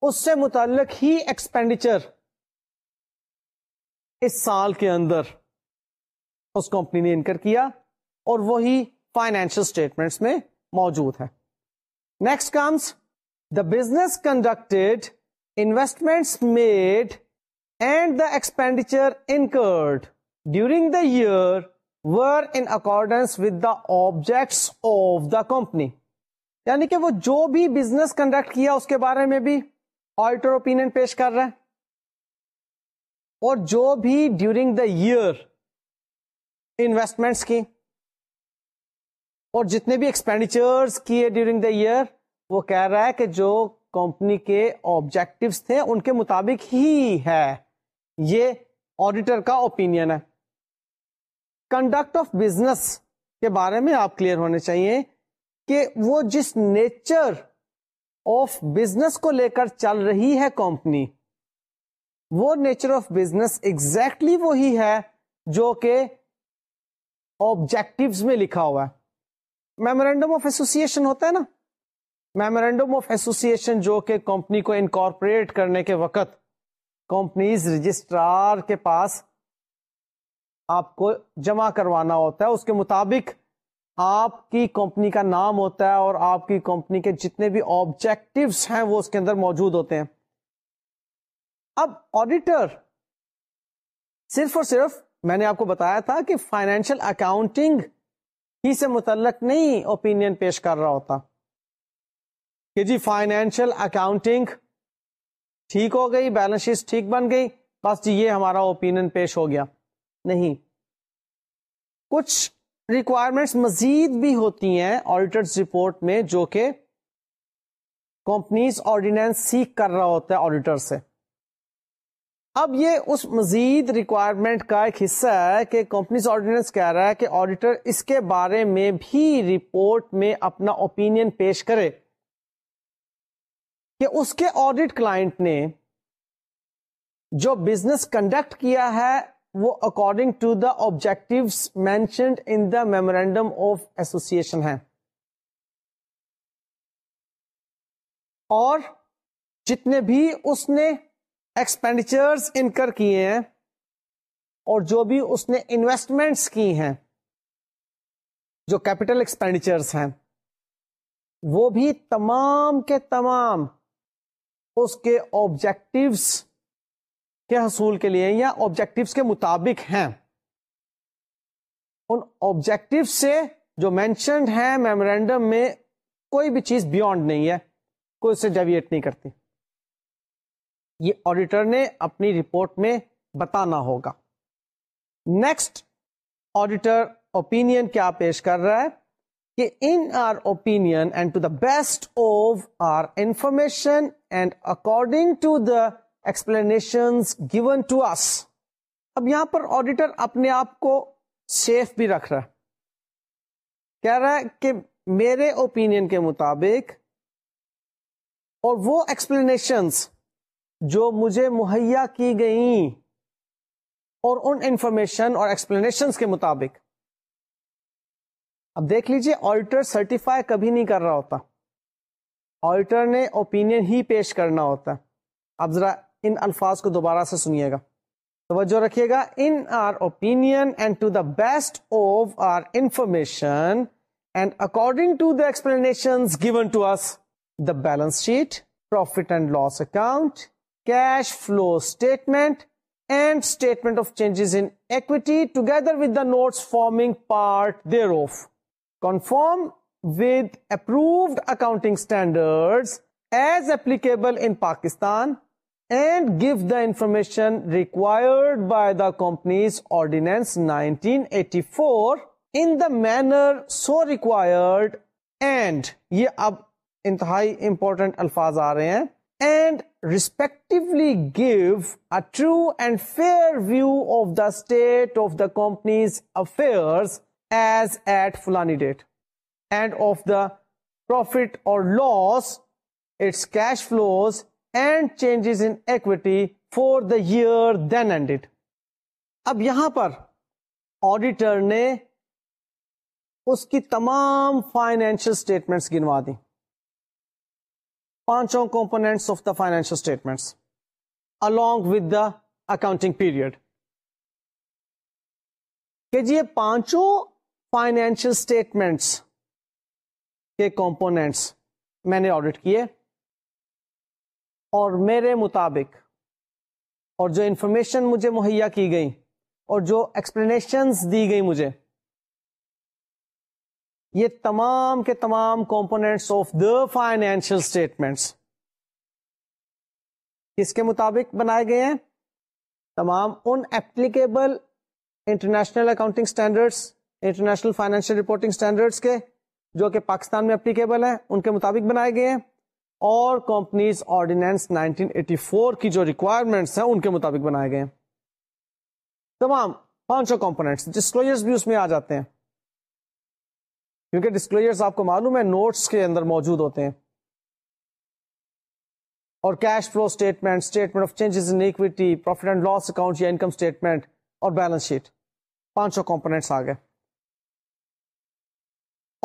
اس سے متعلق ہی ایکسپینڈیچر اس سال کے اندر اس کمپنی نے انکر کیا اور وہی فائنینشل اسٹیٹمنٹس میں موجود ہے next comes the business conducted investments made and the expenditure incurred during the year were in accordance with the objects of the company یعنی کہ وہ جو بھی بزنس کنڈکٹ کیا اس کے بارے میں بھی آلٹر اوپین پیش کر رہے ہیں اور جو بھی ڈیورنگ دا ایئر انویسٹمنٹس کی اور جتنے بھی ایکسپینڈیچرس کیے ڈیورنگ دا ایئر وہ کہہ رہا ہے کہ جو کمپنی کے آبجیکٹوس تھے ان کے مطابق ہی ہے یہ آڈیٹر کا اوپینین ہے کنڈکٹ آف بزنس کے بارے میں آپ کلیئر ہونے چاہیے کہ وہ جس نیچر آف بزنس کو لے کر چل رہی ہے کمپنی وہ نیچر آف بزنس ایگزیکٹلی وہی ہے جو کہ آبجیکٹوز میں لکھا ہوا ہے میمورینڈم آف ایسوسیشن ہوتا ہے نا میمورینڈم آف ایسوسیشن جو کہ کمپنی کو انکارپوریٹ کرنے کے وقت کمپنیز رجسٹرار کے پاس آپ کو جمع کروانا ہوتا ہے اس کے مطابق آپ کی کمپنی کا نام ہوتا ہے اور آپ کی کمپنی کے جتنے بھی آبجیکٹوس ہیں وہ اس کے اندر موجود ہوتے ہیں اب آڈیٹر صرف اور صرف میں نے آپ کو بتایا تھا کہ فائنینشیل اکاؤنٹنگ ہی سے متعلق نہیں اوپینین پیش کر رہا ہوتا کہ جی فائنینشل اکاؤنٹنگ ٹھیک ہو گئی بیلنس شیٹ ٹھیک بن گئی بس جی یہ ہمارا اوپینین پیش ہو گیا نہیں کچھ ریکوائرمنٹس مزید بھی ہوتی ہیں آڈیٹرز رپورٹ میں جو کہ کمپنیز آرڈیننس سیکھ کر رہا ہوتا ہے آڈیٹر سے اب یہ اس مزید ریکوائرمنٹ کا ایک حصہ ہے کہ کمپنیز آرڈیننس کہہ رہا ہے کہ آڈیٹر اس کے بارے میں بھی رپورٹ میں اپنا اوپینین پیش کرے کہ اس کے آڈیٹ کلائنٹ نے جو بزنس کنڈکٹ کیا ہے وہ according to the objective mentioned in the memorandum of association ہے اور جتنے بھی اس نے ڈیچرس انکر کیے ہیں اور جو بھی اس نے انویسٹمنٹس کی ہیں جو کیپٹل ایکسپینڈیچرس ہیں وہ بھی تمام کے تمام اس کے آبجیکٹیوس کے حصول کے لیے یا آبجیکٹیوس کے مطابق ہیں ان آبجیکٹو سے جو مینشنڈ ہیں میمورینڈم میں کوئی بھی چیز بیونڈ نہیں ہے کوئی اسے ڈیویٹ نہیں کرتی یہ آڈیٹر نے اپنی رپورٹ میں بتانا ہوگا نیکسٹ آڈیٹر اوپینین کیا پیش کر رہا ہے کہ in our and to the best of our information and according to the explanation given to us اب یہاں پر آڈیٹر اپنے آپ کو سیف بھی رکھ رہا ہے کہہ رہا ہے کہ میرے اوپینین کے مطابق اور وہ ایکسپلینیشنس جو مجھے مہیا کی گئیں اور ان انفارمیشن اور ایکسپلینیشن کے مطابق اب دیکھ لیجیے آڈیٹر سرٹیفائی کبھی نہیں کر رہا ہوتا آڈیٹر نے اوپینین ہی پیش کرنا ہوتا اب ذرا ان الفاظ کو دوبارہ سے سنیے گا توجہ رکھیے گا in our opinion and to the best of our information and according to the explanation given to us the balance sheet profit and loss account cash flow statement and statement of changes in equity together with the notes forming part thereof conform with approved accounting standard as applicable in Pakistan and give the information required by the Companies Ordinance nineteen eighty four in the manner so required and یہ اب انتہائی important الفاظ آ رہے ہیں and respectively give true and fair view of the state of the company's affair as at فلانی date and of the profit or loss its cash flows and changes in equity for the year then ended and it یہاں پر auditor نے اس کی تمام financial statements گنوا دی پانچوں components of the financial statements along with the accounting period کہ جی پانچوں فائنینشیل اسٹیٹمنٹس کے کمپونیٹس میں نے آڈٹ کیے اور میرے مطابق اور جو انفارمیشن مجھے مہیا کی گئی اور جو ایکسپلینیشنس دی گئی مجھے یہ تمام کے تمام components of the financial statements کس کے مطابق بنائے گئے ہیں تمام ان applicable international accounting standards international financial reporting standards کے جو کہ پاکستان میں اپلیکیبل ہیں ان کے مطابق بنائے گئے ہیں اور کمپنیز آرڈیننس 1984 کی جو ریکوائرمنٹس ہیں ان کے مطابق بنائے گئے ہیں تمام پانچوں کمپونیٹس ڈسکلوجرس بھی اس میں آ جاتے ہیں کیونکہ ڈسکلوجرس آپ کو معلوم ہے نوٹس کے اندر موجود ہوتے ہیں اور cash flow statement statement of changes in profit and loss account یا انکم اسٹیٹمنٹ اور بیلنس شیٹ پانچوں کمپونیٹس آ گئے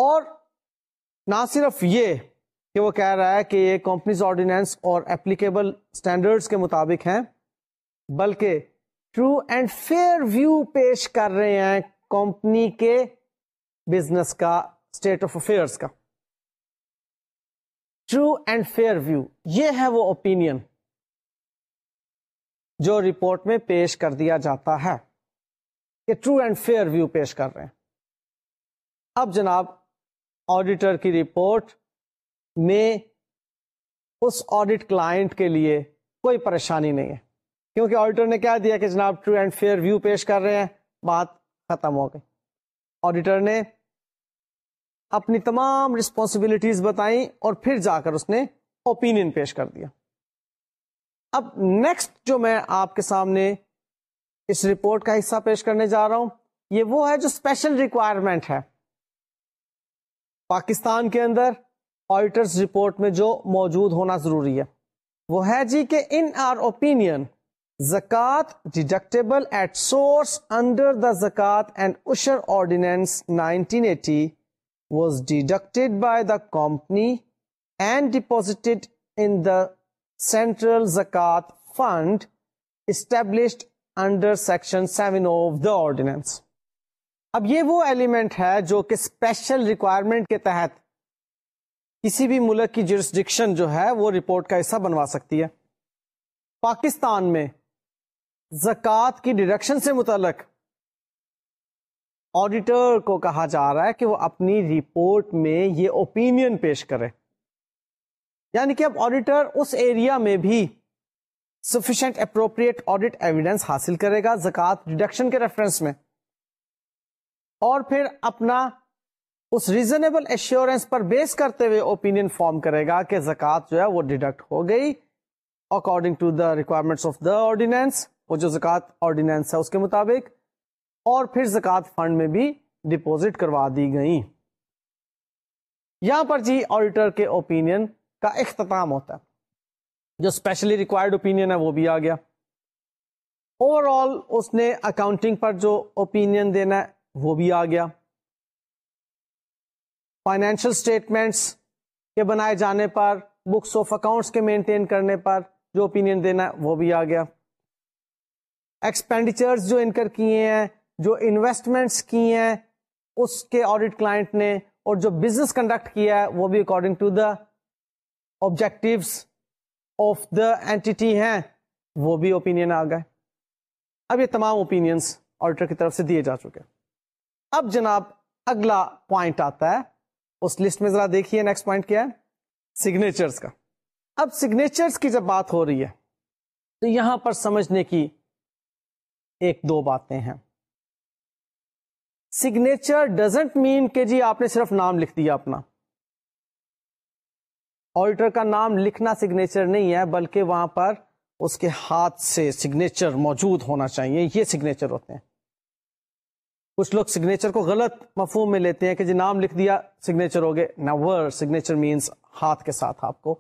اور نہ صرف یہ کہ وہ کہہ رہا ہے کہ یہ کمپنیز آرڈیننس اور اپلیکیبل اسٹینڈرڈس کے مطابق ہیں بلکہ ٹرو اینڈ فیئر ویو پیش کر رہے ہیں کمپنی کے بزنس کا اسٹیٹ آف افیئرس کا ٹرو اینڈ فیئر ویو یہ ہے وہ اوپین جو رپورٹ میں پیش کر دیا جاتا ہے یہ ٹرو اینڈ فیئر ویو پیش کر رہے ہیں اب جناب آڈیٹر کی رپورٹ میں اس آڈیٹ کلائنٹ کے لیے کوئی پریشانی نہیں ہے کیونکہ آڈیٹر نے کہہ دیا کہ جناب ٹرو اینڈ فیئر ویو پیش کر رہے ہیں بات ختم ہو گئی آڈیٹر نے اپنی تمام ریسپانسبلٹیز بتائیں اور پھر جا کر اس نے اوپینین پیش کر دیا اب نیکسٹ جو میں آپ کے سامنے اس رپورٹ کا حصہ پیش کرنے جا رہا ہوں یہ وہ ہے جو اسپیشل ریکوائرمنٹ ہے پاکستان کے اندر آڈیٹرس رپورٹ میں جو موجود ہونا ضروری ہے وہ ہے جی کہ in our opinion Zakat deductible at source under the Zakat and ordinance nineteen eighty was deducted by the company and deposited in the central Zakat fund established under section seven of the ordinance اب یہ وہ element ہے جو کہ special requirement کے تحت کسی بھی ملک کی جیریسڈکشن جو ہے وہ رپورٹ کا حصہ بنوا سکتی ہے پاکستان میں زکوٰۃ کی ڈیڈکشن سے متعلق آڈیٹر کو کہا جا رہا ہے کہ وہ اپنی رپورٹ میں یہ اوپینین پیش کرے یعنی کہ اب آڈیٹر اس ایریا میں بھی اپروپریٹ ایویڈنس حاصل کرے گا ڈیڈکشن کے ریفرنس میں اور پھر اپنا اس ریزنیبل ایشیورینس پر بیس کرتے ہوئے اوپینین فارم کرے گا کہ زکات جو ہے وہ ڈیڈکٹ ہو گئی according to the requirements of the ordinance وہ جو زکات آرڈیننس ہے اس کے مطابق اور پھر زکوٰۃ فنڈ میں بھی ڈپوزٹ کروا دی گئی پر جی آڈیٹر کے اوپینین کا اختتام ہوتا ہے جو اسپیشلی ریکوائرڈ اوپینین ہے وہ بھی آ گیا اوور آل اس نے اکاؤنٹنگ پر جو اوپینین دینا ہے وہ بھی آ گیا فائنینشل اسٹیٹمنٹس کے بنائے جانے پر بکس آف اکاؤنٹس کے مینٹین کرنے پر جو اوپینین دینا ہے وہ بھی آ گیا ایکسپینڈیچر جو انکر کیے ہیں جو انویسٹمنٹس کی ہیں اس کے آڈیٹ کلائنٹ نے اور جو بزنس کنڈکٹ کیا ہے وہ بھی according to the objective of the entity ہیں وہ بھی اوپینین آ گئے اب یہ تمام اوپینینس آڈیٹر کی طرف سے دیے جا چکے اب جناب اگلا پوائنٹ آتا ہے اس لسٹ میں ذرا دیکھیے نیکسٹ پوائنٹ کیا ہے سگنیچرس کا اب سگنیچرس کی جب بات ہو رہی ہے تو یہاں پر سمجھنے کی ایک دو باتیں ہیں سگنیچر ڈزنٹ مین کہ جی آپ نے صرف نام لکھ دیا اپنا آڈیٹر کا نام لکھنا سگنیچر نہیں ہے بلکہ وہاں پر اس کے ہاتھ سے سگنیچر موجود ہونا چاہیے یہ سگنیچر ہوتے ہیں کچھ لوگ سگنیچر کو غلط مفہوم میں لیتے ہیں کہ جی نام لکھ دیا سگنیچر ہو گئے ناور سگنیچر مینس ہاتھ کے ساتھ آپ کو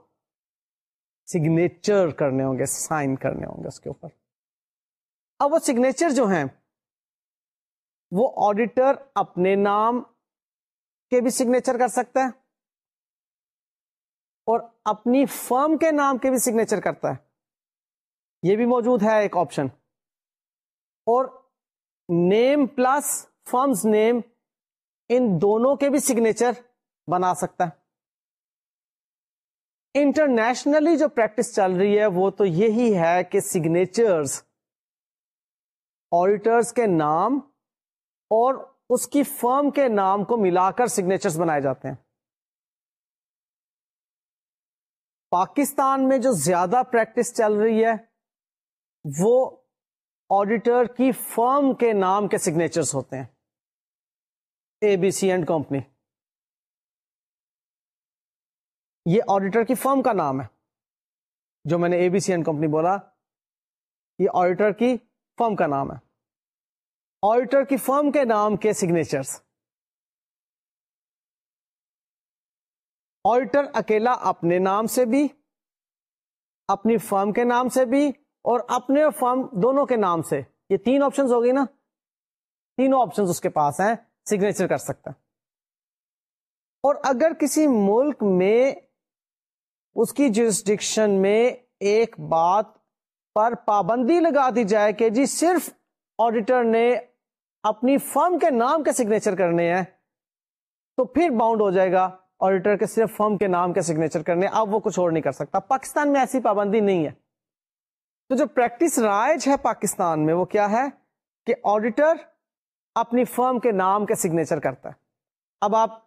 سگنیچر کرنے ہوں گے سائن کرنے ہوں گے اس کے اوپر اب وہ سگنیچر جو ہیں وہ آڈیٹر اپنے نام کے بھی سگنیچر کر سکتا ہے اور اپنی فرم کے نام کے بھی سگنیچر کرتا ہے یہ بھی موجود ہے ایک آپشن اور نیم پلس فرمز نیم ان دونوں کے بھی سگنیچر بنا سکتا ہے انٹرنیشنلی جو پریکٹس چل رہی ہے وہ تو یہی ہے کہ سگنیچرز آڈیٹرس کے نام اور اس کی فرم کے نام کو ملا کر سگنیچر بنائے جاتے ہیں پاکستان میں جو زیادہ پریکٹس چل رہی ہے وہ آڈیٹر کی فرم کے نام کے سگنیچرس ہوتے ہیں A B C and company یہ آڈیٹر کی فرم کا نام ہے جو میں نے A B C and company بولا یہ آڈیٹر کی فرم کا نام ہے آڈیٹر کی فرم کے نام کے سگنیچرس آڈیٹر اکیلا اپنے نام سے بھی اپنی فرم کے نام سے بھی اور اپنے اور فرم دونوں کے نام سے یہ تین آپشنز ہو گئی نا تینوں آپشنز اس کے پاس ہیں سگنیچر کر سکتا اور اگر کسی ملک میں اس کی جسڈکشن میں ایک بات پر پابندی لگا دی جائے کہ جی صرف آڈیٹر نے اپنی فرم کے نام کے سگنیچر کرنے ہیں تو پھر باؤنڈ ہو جائے گا آڈیٹر کے صرف فرم کے نام کے سگنیچر کرنے اب وہ کچھ اور نہیں کر سکتا پاکستان میں ایسی پابندی نہیں ہے تو جو پریکٹس رائج ہے پاکستان میں وہ کیا ہے کہ آڈیٹر اپنی فرم کے نام کے سگنیچر کرتا ہے اب آپ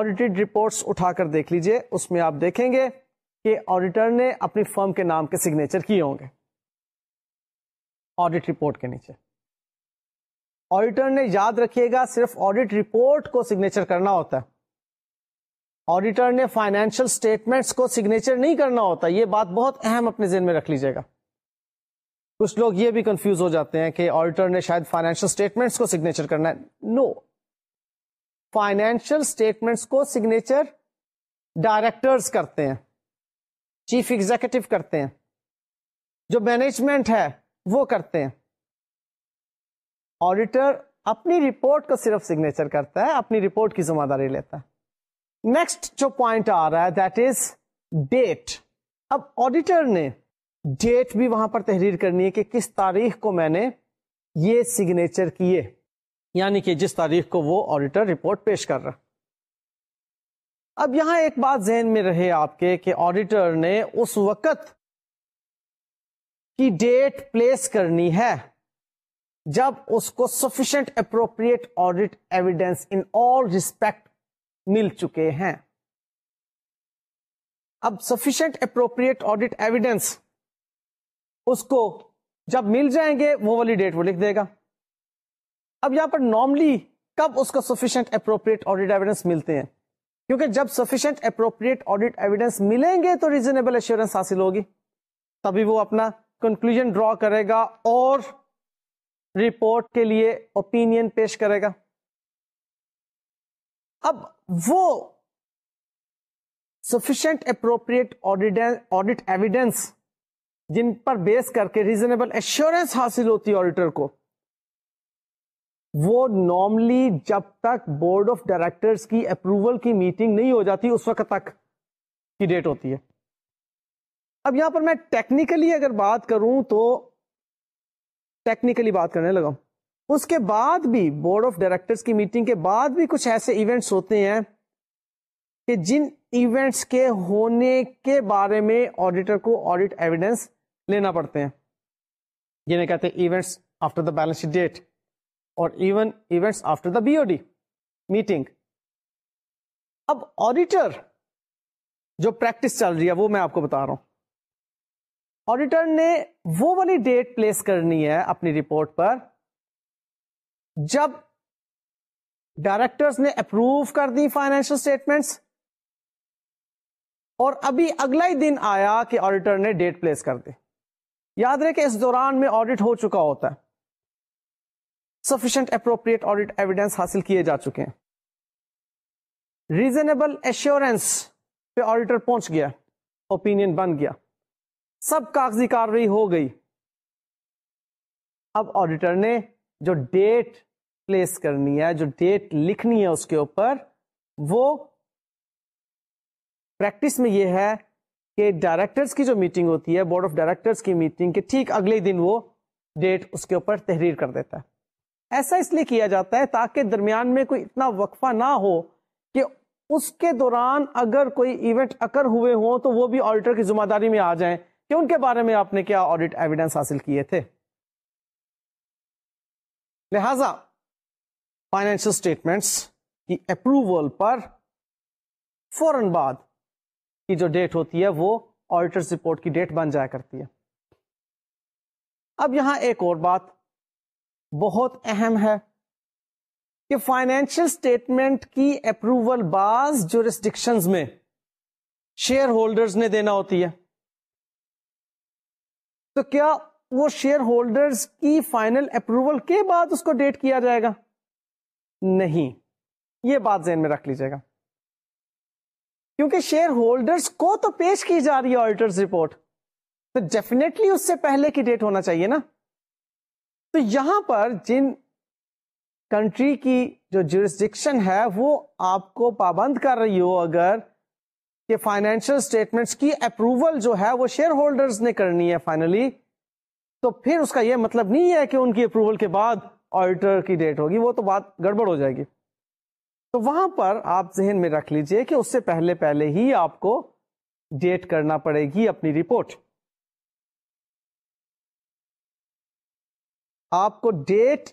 آڈیٹڈ رپورٹس اٹھا کر دیکھ لیجئے اس میں آپ دیکھیں گے کہ آڈیٹر نے اپنی فرم کے نام کے سگنیچر کیے ہوں گے آڈیٹ رپورٹ کے نیچے آڈیٹر نے یاد رکھیے گا صرف آڈیٹ رپورٹ کو سگنیچر کرنا ہوتا ہے آڈیٹر نے فائنینشیل اسٹیٹمنٹس کو سگنیچر نہیں کرنا ہوتا یہ بات بہت اہم اپنے ذہن میں رکھ لیجیے گا کچھ لوگ یہ بھی کنفیوز ہو جاتے ہیں کہ آڈیٹر نے شاید فائنینشیل اسٹیٹمنٹس کو سگنیچر کرنا ہے نو فائنینشیل اسٹیٹمنٹس کو سگنیچر ڈائریکٹرز کرتے ہیں چیف ایگزیکٹو کرتے ہیں جو مینجمنٹ ہے وہ کرتے ہیں آڈیٹر اپنی رپورٹ کا صرف سگنیچر کرتا ہے اپنی رپورٹ کی ذمہ داری لیتا ہے نیکسٹ جو پوائنٹ آ رہا ہے دیٹ از ڈیٹ اب آڈیٹر نے ڈیٹ بھی وہاں پر تحریر کرنی ہے کہ کس تاریخ کو میں نے یہ سگنیچر کیے یعنی کہ جس تاریخ کو وہ آڈیٹر رپورٹ پیش کر رہا اب یہاں ایک بات ذہن میں رہے آپ کے کہ آڈیٹر نے اس وقت کی ڈیٹ پلیس کرنی ہے جب اس کو sufficient appropriate audit evidence in all respect مل چکے ہیں اب سفیشنٹ اپروپریٹ آڈیٹ ایویڈینس اس کو جب مل جائیں گے وہ والی ڈیٹ وہ لکھ دے گا اب یہاں پر نارملی کب اس کو سفیشنٹ اپروپریٹ آڈیٹ ایویڈینس ملتے ہیں کیونکہ جب سفیشینٹ اپروپریٹ آڈیٹ ایویڈینس ملیں گے تو ریزنیبل ایشورینس حاصل ہوگی تبھی وہ اپنا کنکلوژ ڈرا کرے گا اور رپورٹ کے لیے اوپینین پیش کرے گا اب وہ سفیشینٹ اپروپریٹ آڈیٹ ایویڈینس جن پر بیس کر کے ریزنیبل ایشورینس حاصل ہوتی ہے آڈیٹر کو وہ نارملی جب تک بورڈ آف ڈائریکٹر کی اپروول کی میٹنگ نہیں ہو جاتی اس وقت تک کی ڈیٹ ہوتی ہے اب یہاں پر میں ٹیکنیکلی اگر بات کروں تو ٹیکنیکلی بات کرنے لگا اس کے بعد بھی بورڈ آف ڈائریکٹرس کی میٹنگ کے بعد بھی کچھ ایسے ایونٹس ہوتے ہیں کہ جن ایونٹس کے ہونے کے بارے میں آڈیٹر کو آڈیٹ ایویڈینس لینا پڑتے ہیں جنہیں کہتے ہیں events after the balance date اور even events after the B O D meeting اب آڈیٹر جو پریکٹس چل رہی ہے وہ میں آپ کو بتا رہا ہوں آڈیٹر نے وہ والی ڈیٹ پلیس کرنی ہے اپنی رپورٹ پر جب ڈائریکٹرس نے اپروو کر دی فائنینشل اسٹیٹمنٹس اور ابھی اگلا ہی دن آیا کہ آڈیٹر نے ڈیٹ پلیس کر دی یاد رہے کہ اس دوران میں آڈٹ ہو چکا ہوتا ہے سفیشینٹ اپروپریٹ آڈیٹ ایویڈینس حاصل کیے جا چکے ہیں ریزنیبل ایشورینس پہ آڈیٹر پہنچ گیا اوپینین بن گیا سب کاغذی کاروائی ہو گئی اب آڈیٹر نے جو ڈیٹ پلیس کرنی ہے جو ڈیٹ لکھنی ہے اس کے اوپر وہ پریکٹس میں یہ ہے کہ ڈائریکٹرس کی جو میٹنگ ہوتی ہے بورڈ آف ڈائریکٹرس کی میٹنگ کے ٹھیک اگلے دن وہ ڈیٹ اس کے اوپر تحریر کر دیتا ہے ایسا اس لیے کیا جاتا ہے تاکہ درمیان میں کوئی اتنا وقفہ نہ ہو کہ اس کے دوران اگر کوئی ایونٹ اکر ہوئے ہوں تو وہ بھی آڈیٹر کی ذمہ داری میں آ جائیں کہ ان کے بارے میں آپ نے کیا آڈٹ ایویڈینس حاصل کیے تھے لہذا فائنینشل اسٹیٹمنٹس کی اپروول پر فوراً بعد کی جو ڈیٹ ہوتی ہے وہ آڈیٹر رپورٹ کی ڈیٹ بن جایا کرتی ہے اب یہاں ایک اور بات بہت اہم ہے کہ فائنینشیل اسٹیٹمنٹ کی اپروول بعض جو میں شیئر ہولڈرز نے دینا ہوتی ہے تو کیا وہ شیئر ہولڈرز کی فائنل اپروول کے بعد اس کو ڈیٹ کیا جائے گا نہیں یہ بات ذہن میں رکھ لیجیے گا کیونکہ شیئر ہولڈرز کو تو پیش کی جا رہی ہے آڈیٹرز رپورٹ تو ڈیفینیٹلی اس سے پہلے کی ڈیٹ ہونا چاہیے نا تو یہاں پر جن کنٹری کی جو ہے وہ آپ کو پابند کر رہی ہو اگر کہ فائنینشیل اسٹیٹمنٹس کی اپروول جو ہے وہ شیئر ہولڈرز نے کرنی ہے فائنلی تو پھر اس کا یہ مطلب نہیں ہے کہ ان کی اپروول کے بعد آڈیٹر کی ڈیٹ ہوگی وہ تو بات گڑبڑ ہو جائے گی تو وہاں پر آپ ذہن میں رکھ لیجئے کہ اس سے پہلے پہلے ہی آپ کو ڈیٹ کرنا پڑے گی اپنی رپورٹ آپ کو ڈیٹ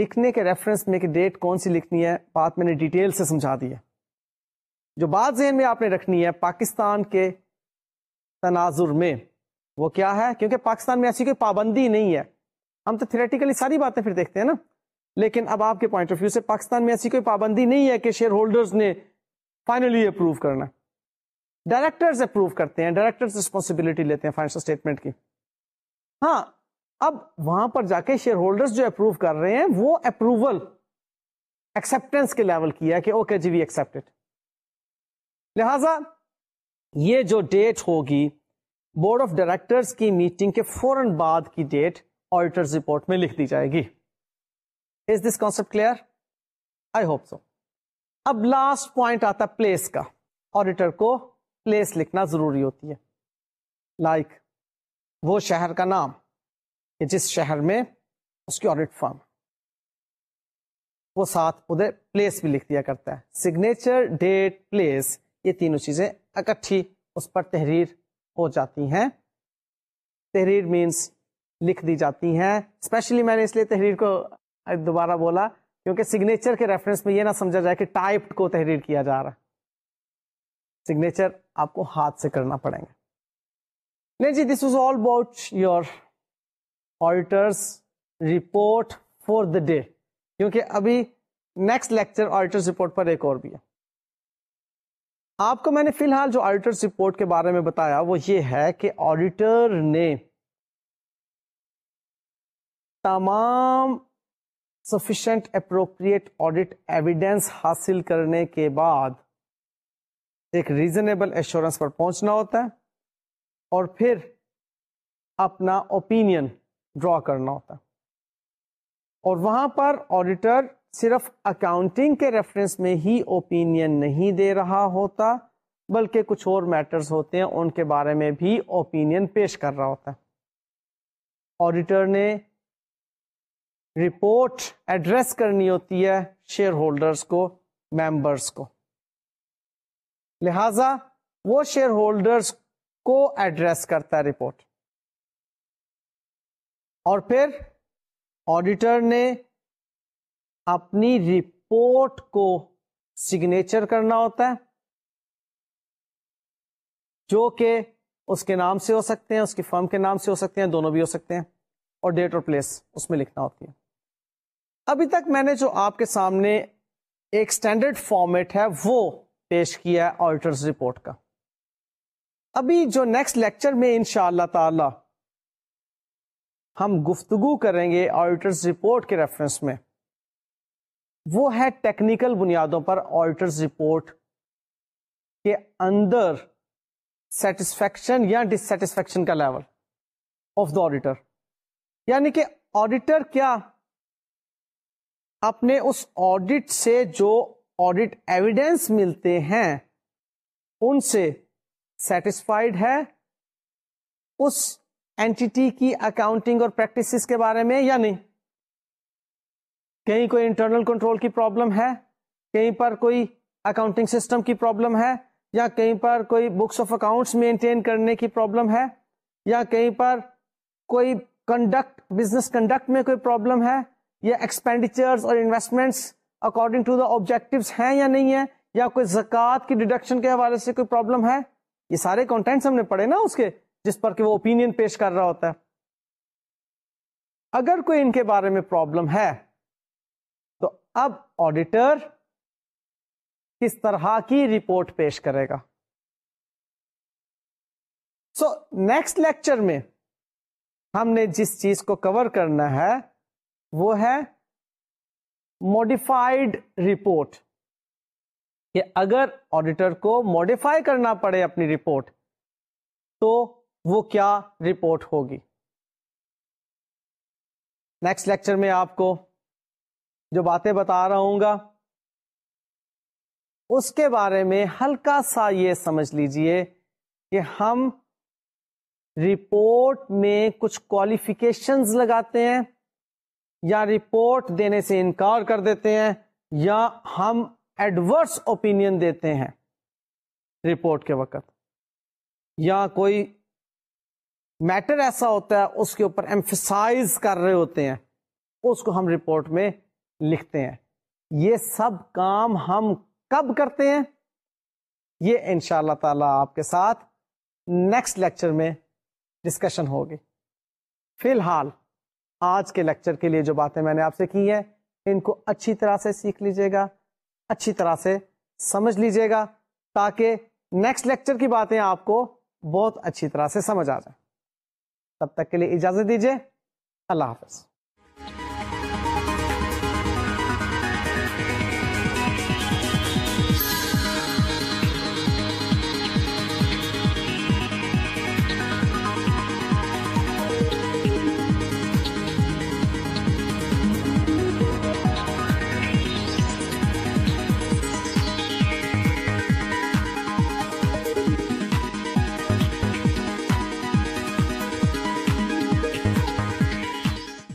لکھنے کے ریفرنس میں کہ ڈیٹ کون سی لکھنی ہے بات میں نے ڈیٹیل سے سمجھا دی ہے جو بات ذہن میں آپ نے رکھنی ہے پاکستان کے تناظر میں وہ کیا ہے کیونکہ پاکستان میں ایسی کوئی پابندی نہیں ہے ہم تو تھریٹیکلی ساری باتیں پھر دیکھتے ہیں نا لیکن اب آپ کے پوائنٹ آف ویو سے پاکستان میں ایسی کوئی پابندی نہیں ہے کہ شیئر ہولڈرز نے فائنلی اپروو کرنا ڈائریکٹرز اپروو کرتے ہیں ڈائریکٹرز ریسپانسبلٹی لیتے ہیں فائنینشل اسٹیٹمنٹ کی ہاں اب وہاں پر جا کے شیئر ہولڈرز جو اپروو کر رہے ہیں وہ اپروول ایکسپٹینس کے لیول کی ہے کہ اوکے جی وی ایکسپٹ لہذا یہ جو ڈیٹ ہوگی بورڈ آف ڈائریکٹرز کی میٹنگ کے فوراً بعد کی ڈیٹ آڈیٹرز رپورٹ میں لکھ دی جائے گی is this concept clear I hope so اب لاسٹ پوائنٹ آتا ہے پلیس کا آڈیٹر کو پلیس لکھنا ضروری ہوتی ہے لائک like, وہ شہر کا نام جس شہر میں اس کی آڈیٹ فارم وہ ساتھ ادھر پلیس بھی لکھ دیا کرتا ہے سگنیچر ڈیٹ پلیس یہ تینوں چیزیں اکٹھی اس پر تحریر ہو جاتی ہیں تحریر مینس لکھ دی جاتی ہیں اسپیشلی میں نے اس لیے تحریر کو دوبارہ بولا کیونکہ سگنیچر کے ریفرنس میں یہ نہ سمجھا جائے کہ ٹائپ کو تحریر کیا جا رہا سگنیچر آپ کو ہاتھ سے کرنا پڑیں گے نہیں جی this was all about your auditor's report for the day کیونکہ ابھی نیکسٹ لیکچر آڈیٹرس رپورٹ پر ایک اور بھی ہے آپ کو میں نے فی الحال جو آڈیٹرس رپورٹ کے بارے میں بتایا وہ یہ ہے کہ آڈیٹر نے تمام سفیشینٹ اپروپریٹ آڈیٹ ایویڈینس حاصل کرنے کے بعد ایک ریزنیبل ایشورنس پر پہنچنا ہوتا ہے اور پھر اپنا اوپینین ڈرا کرنا ہوتا ہے اور وہاں پر آڈیٹر صرف اکاؤنٹنگ کے ریفرنس میں ہی اوپینین نہیں دے رہا ہوتا بلکہ کچھ اور میٹرز ہوتے ہیں ان کے بارے میں بھی اوپینین پیش کر رہا ہوتا ہے آڈیٹر نے رپورٹ ایڈریس کرنی ہوتی ہے شیئر ہولڈرز کو ممبرس کو لہذا وہ شیئر ہولڈرز کو ایڈریس کرتا ہے رپورٹ اور پھر آڈیٹر نے اپنی رپورٹ کو سگنیچر کرنا ہوتا ہے جو کہ اس کے نام سے ہو سکتے ہیں اس کے فرم کے نام سے ہو سکتے ہیں دونوں بھی ہو سکتے ہیں اور ڈیٹ اور پلیس اس میں لکھنا ہوتی ہے ابھی تک میں نے جو آپ کے سامنے ایک اسٹینڈرڈ فارمیٹ ہے وہ پیش کیا ہے آڈیٹرز رپورٹ کا ابھی جو نیکسٹ لیکچر میں ان شاء اللہ تعالی ہم گفتگو کریں گے آڈیٹرز رپورٹ کے ریفرنس میں وہ ہے ٹیکنیکل بنیادوں پر آڈیٹرز رپورٹ کے اندر سیٹسفیکشن یا ڈسٹسفیکشن کا لیول آف دا آڈیٹر یعنی کہ آڈیٹر کیا اپنے اس آڈیٹ سے جو آڈیٹ ایویڈینس ملتے ہیں ان سے سیٹسفائڈ ہے اس اینٹی کی اکاؤنٹنگ اور پریکٹسز کے بارے میں یا نہیں کہیں کوئی انٹرنل کنٹرول کی پرابلم ہے کہیں پر کوئی اکاؤنٹنگ سسٹم کی پرابلم ہے یا کہیں پر کوئی بکس آف اکاؤنٹس مینٹین کرنے کی پرابلم ہے یا کہیں پر کوئی کنڈکٹ بزنس کنڈکٹ میں کوئی پرابلم ہے یا ایکسپینڈیچرس اور investments according to the objectives ہیں یا نہیں ہے یا کوئی زکوٰۃ کی ڈیڈکشن کے حوالے سے کوئی پرابلم ہے یہ سارے کانٹینٹس ہم نے پڑھے نا اس کے جس پر کہ وہ اوپینین پیش کر رہا ہوتا ہے اگر کوئی ان کے بارے میں پرابلم ہے اب آڈیٹر کس طرح کی رپورٹ پیش کرے گا سو نیکسٹ لیکچر میں ہم نے جس چیز کو کور کرنا ہے وہ ہے موڈیفائڈ رپورٹ کہ اگر آڈیٹر کو موڈیفائی کرنا پڑے اپنی رپورٹ تو وہ کیا رپورٹ ہوگی نیکسٹ لیکچر میں آپ کو جو باتیں بتا رہا ہوں گا اس کے بارے میں ہلکا سا یہ سمجھ لیجئے کہ ہم رپورٹ میں کچھ کوالیفیکیشنز لگاتے ہیں یا رپورٹ دینے سے انکار کر دیتے ہیں یا ہم ایڈورس اوپینین دیتے ہیں رپورٹ کے وقت یا کوئی میٹر ایسا ہوتا ہے اس کے اوپر ایمفیسائز کر رہے ہوتے ہیں اس کو ہم رپورٹ میں لکھتے ہیں یہ سب کام ہم کب کرتے ہیں یہ ان شاء اللہ تعالی آپ کے ساتھ نیکسٹ لیکچر میں ڈسکشن ہوگی فی الحال آج کے لیکچر کے لیے جو باتیں میں نے آپ سے کی ہیں ان کو اچھی طرح سے سیکھ لیجیے گا اچھی طرح سے سمجھ لیجیے گا تاکہ نیکسٹ لیکچر کی باتیں آپ کو بہت اچھی طرح سے سمجھ آ جائیں تب تک کے لیے اجازت دیجیے اللہ حافظ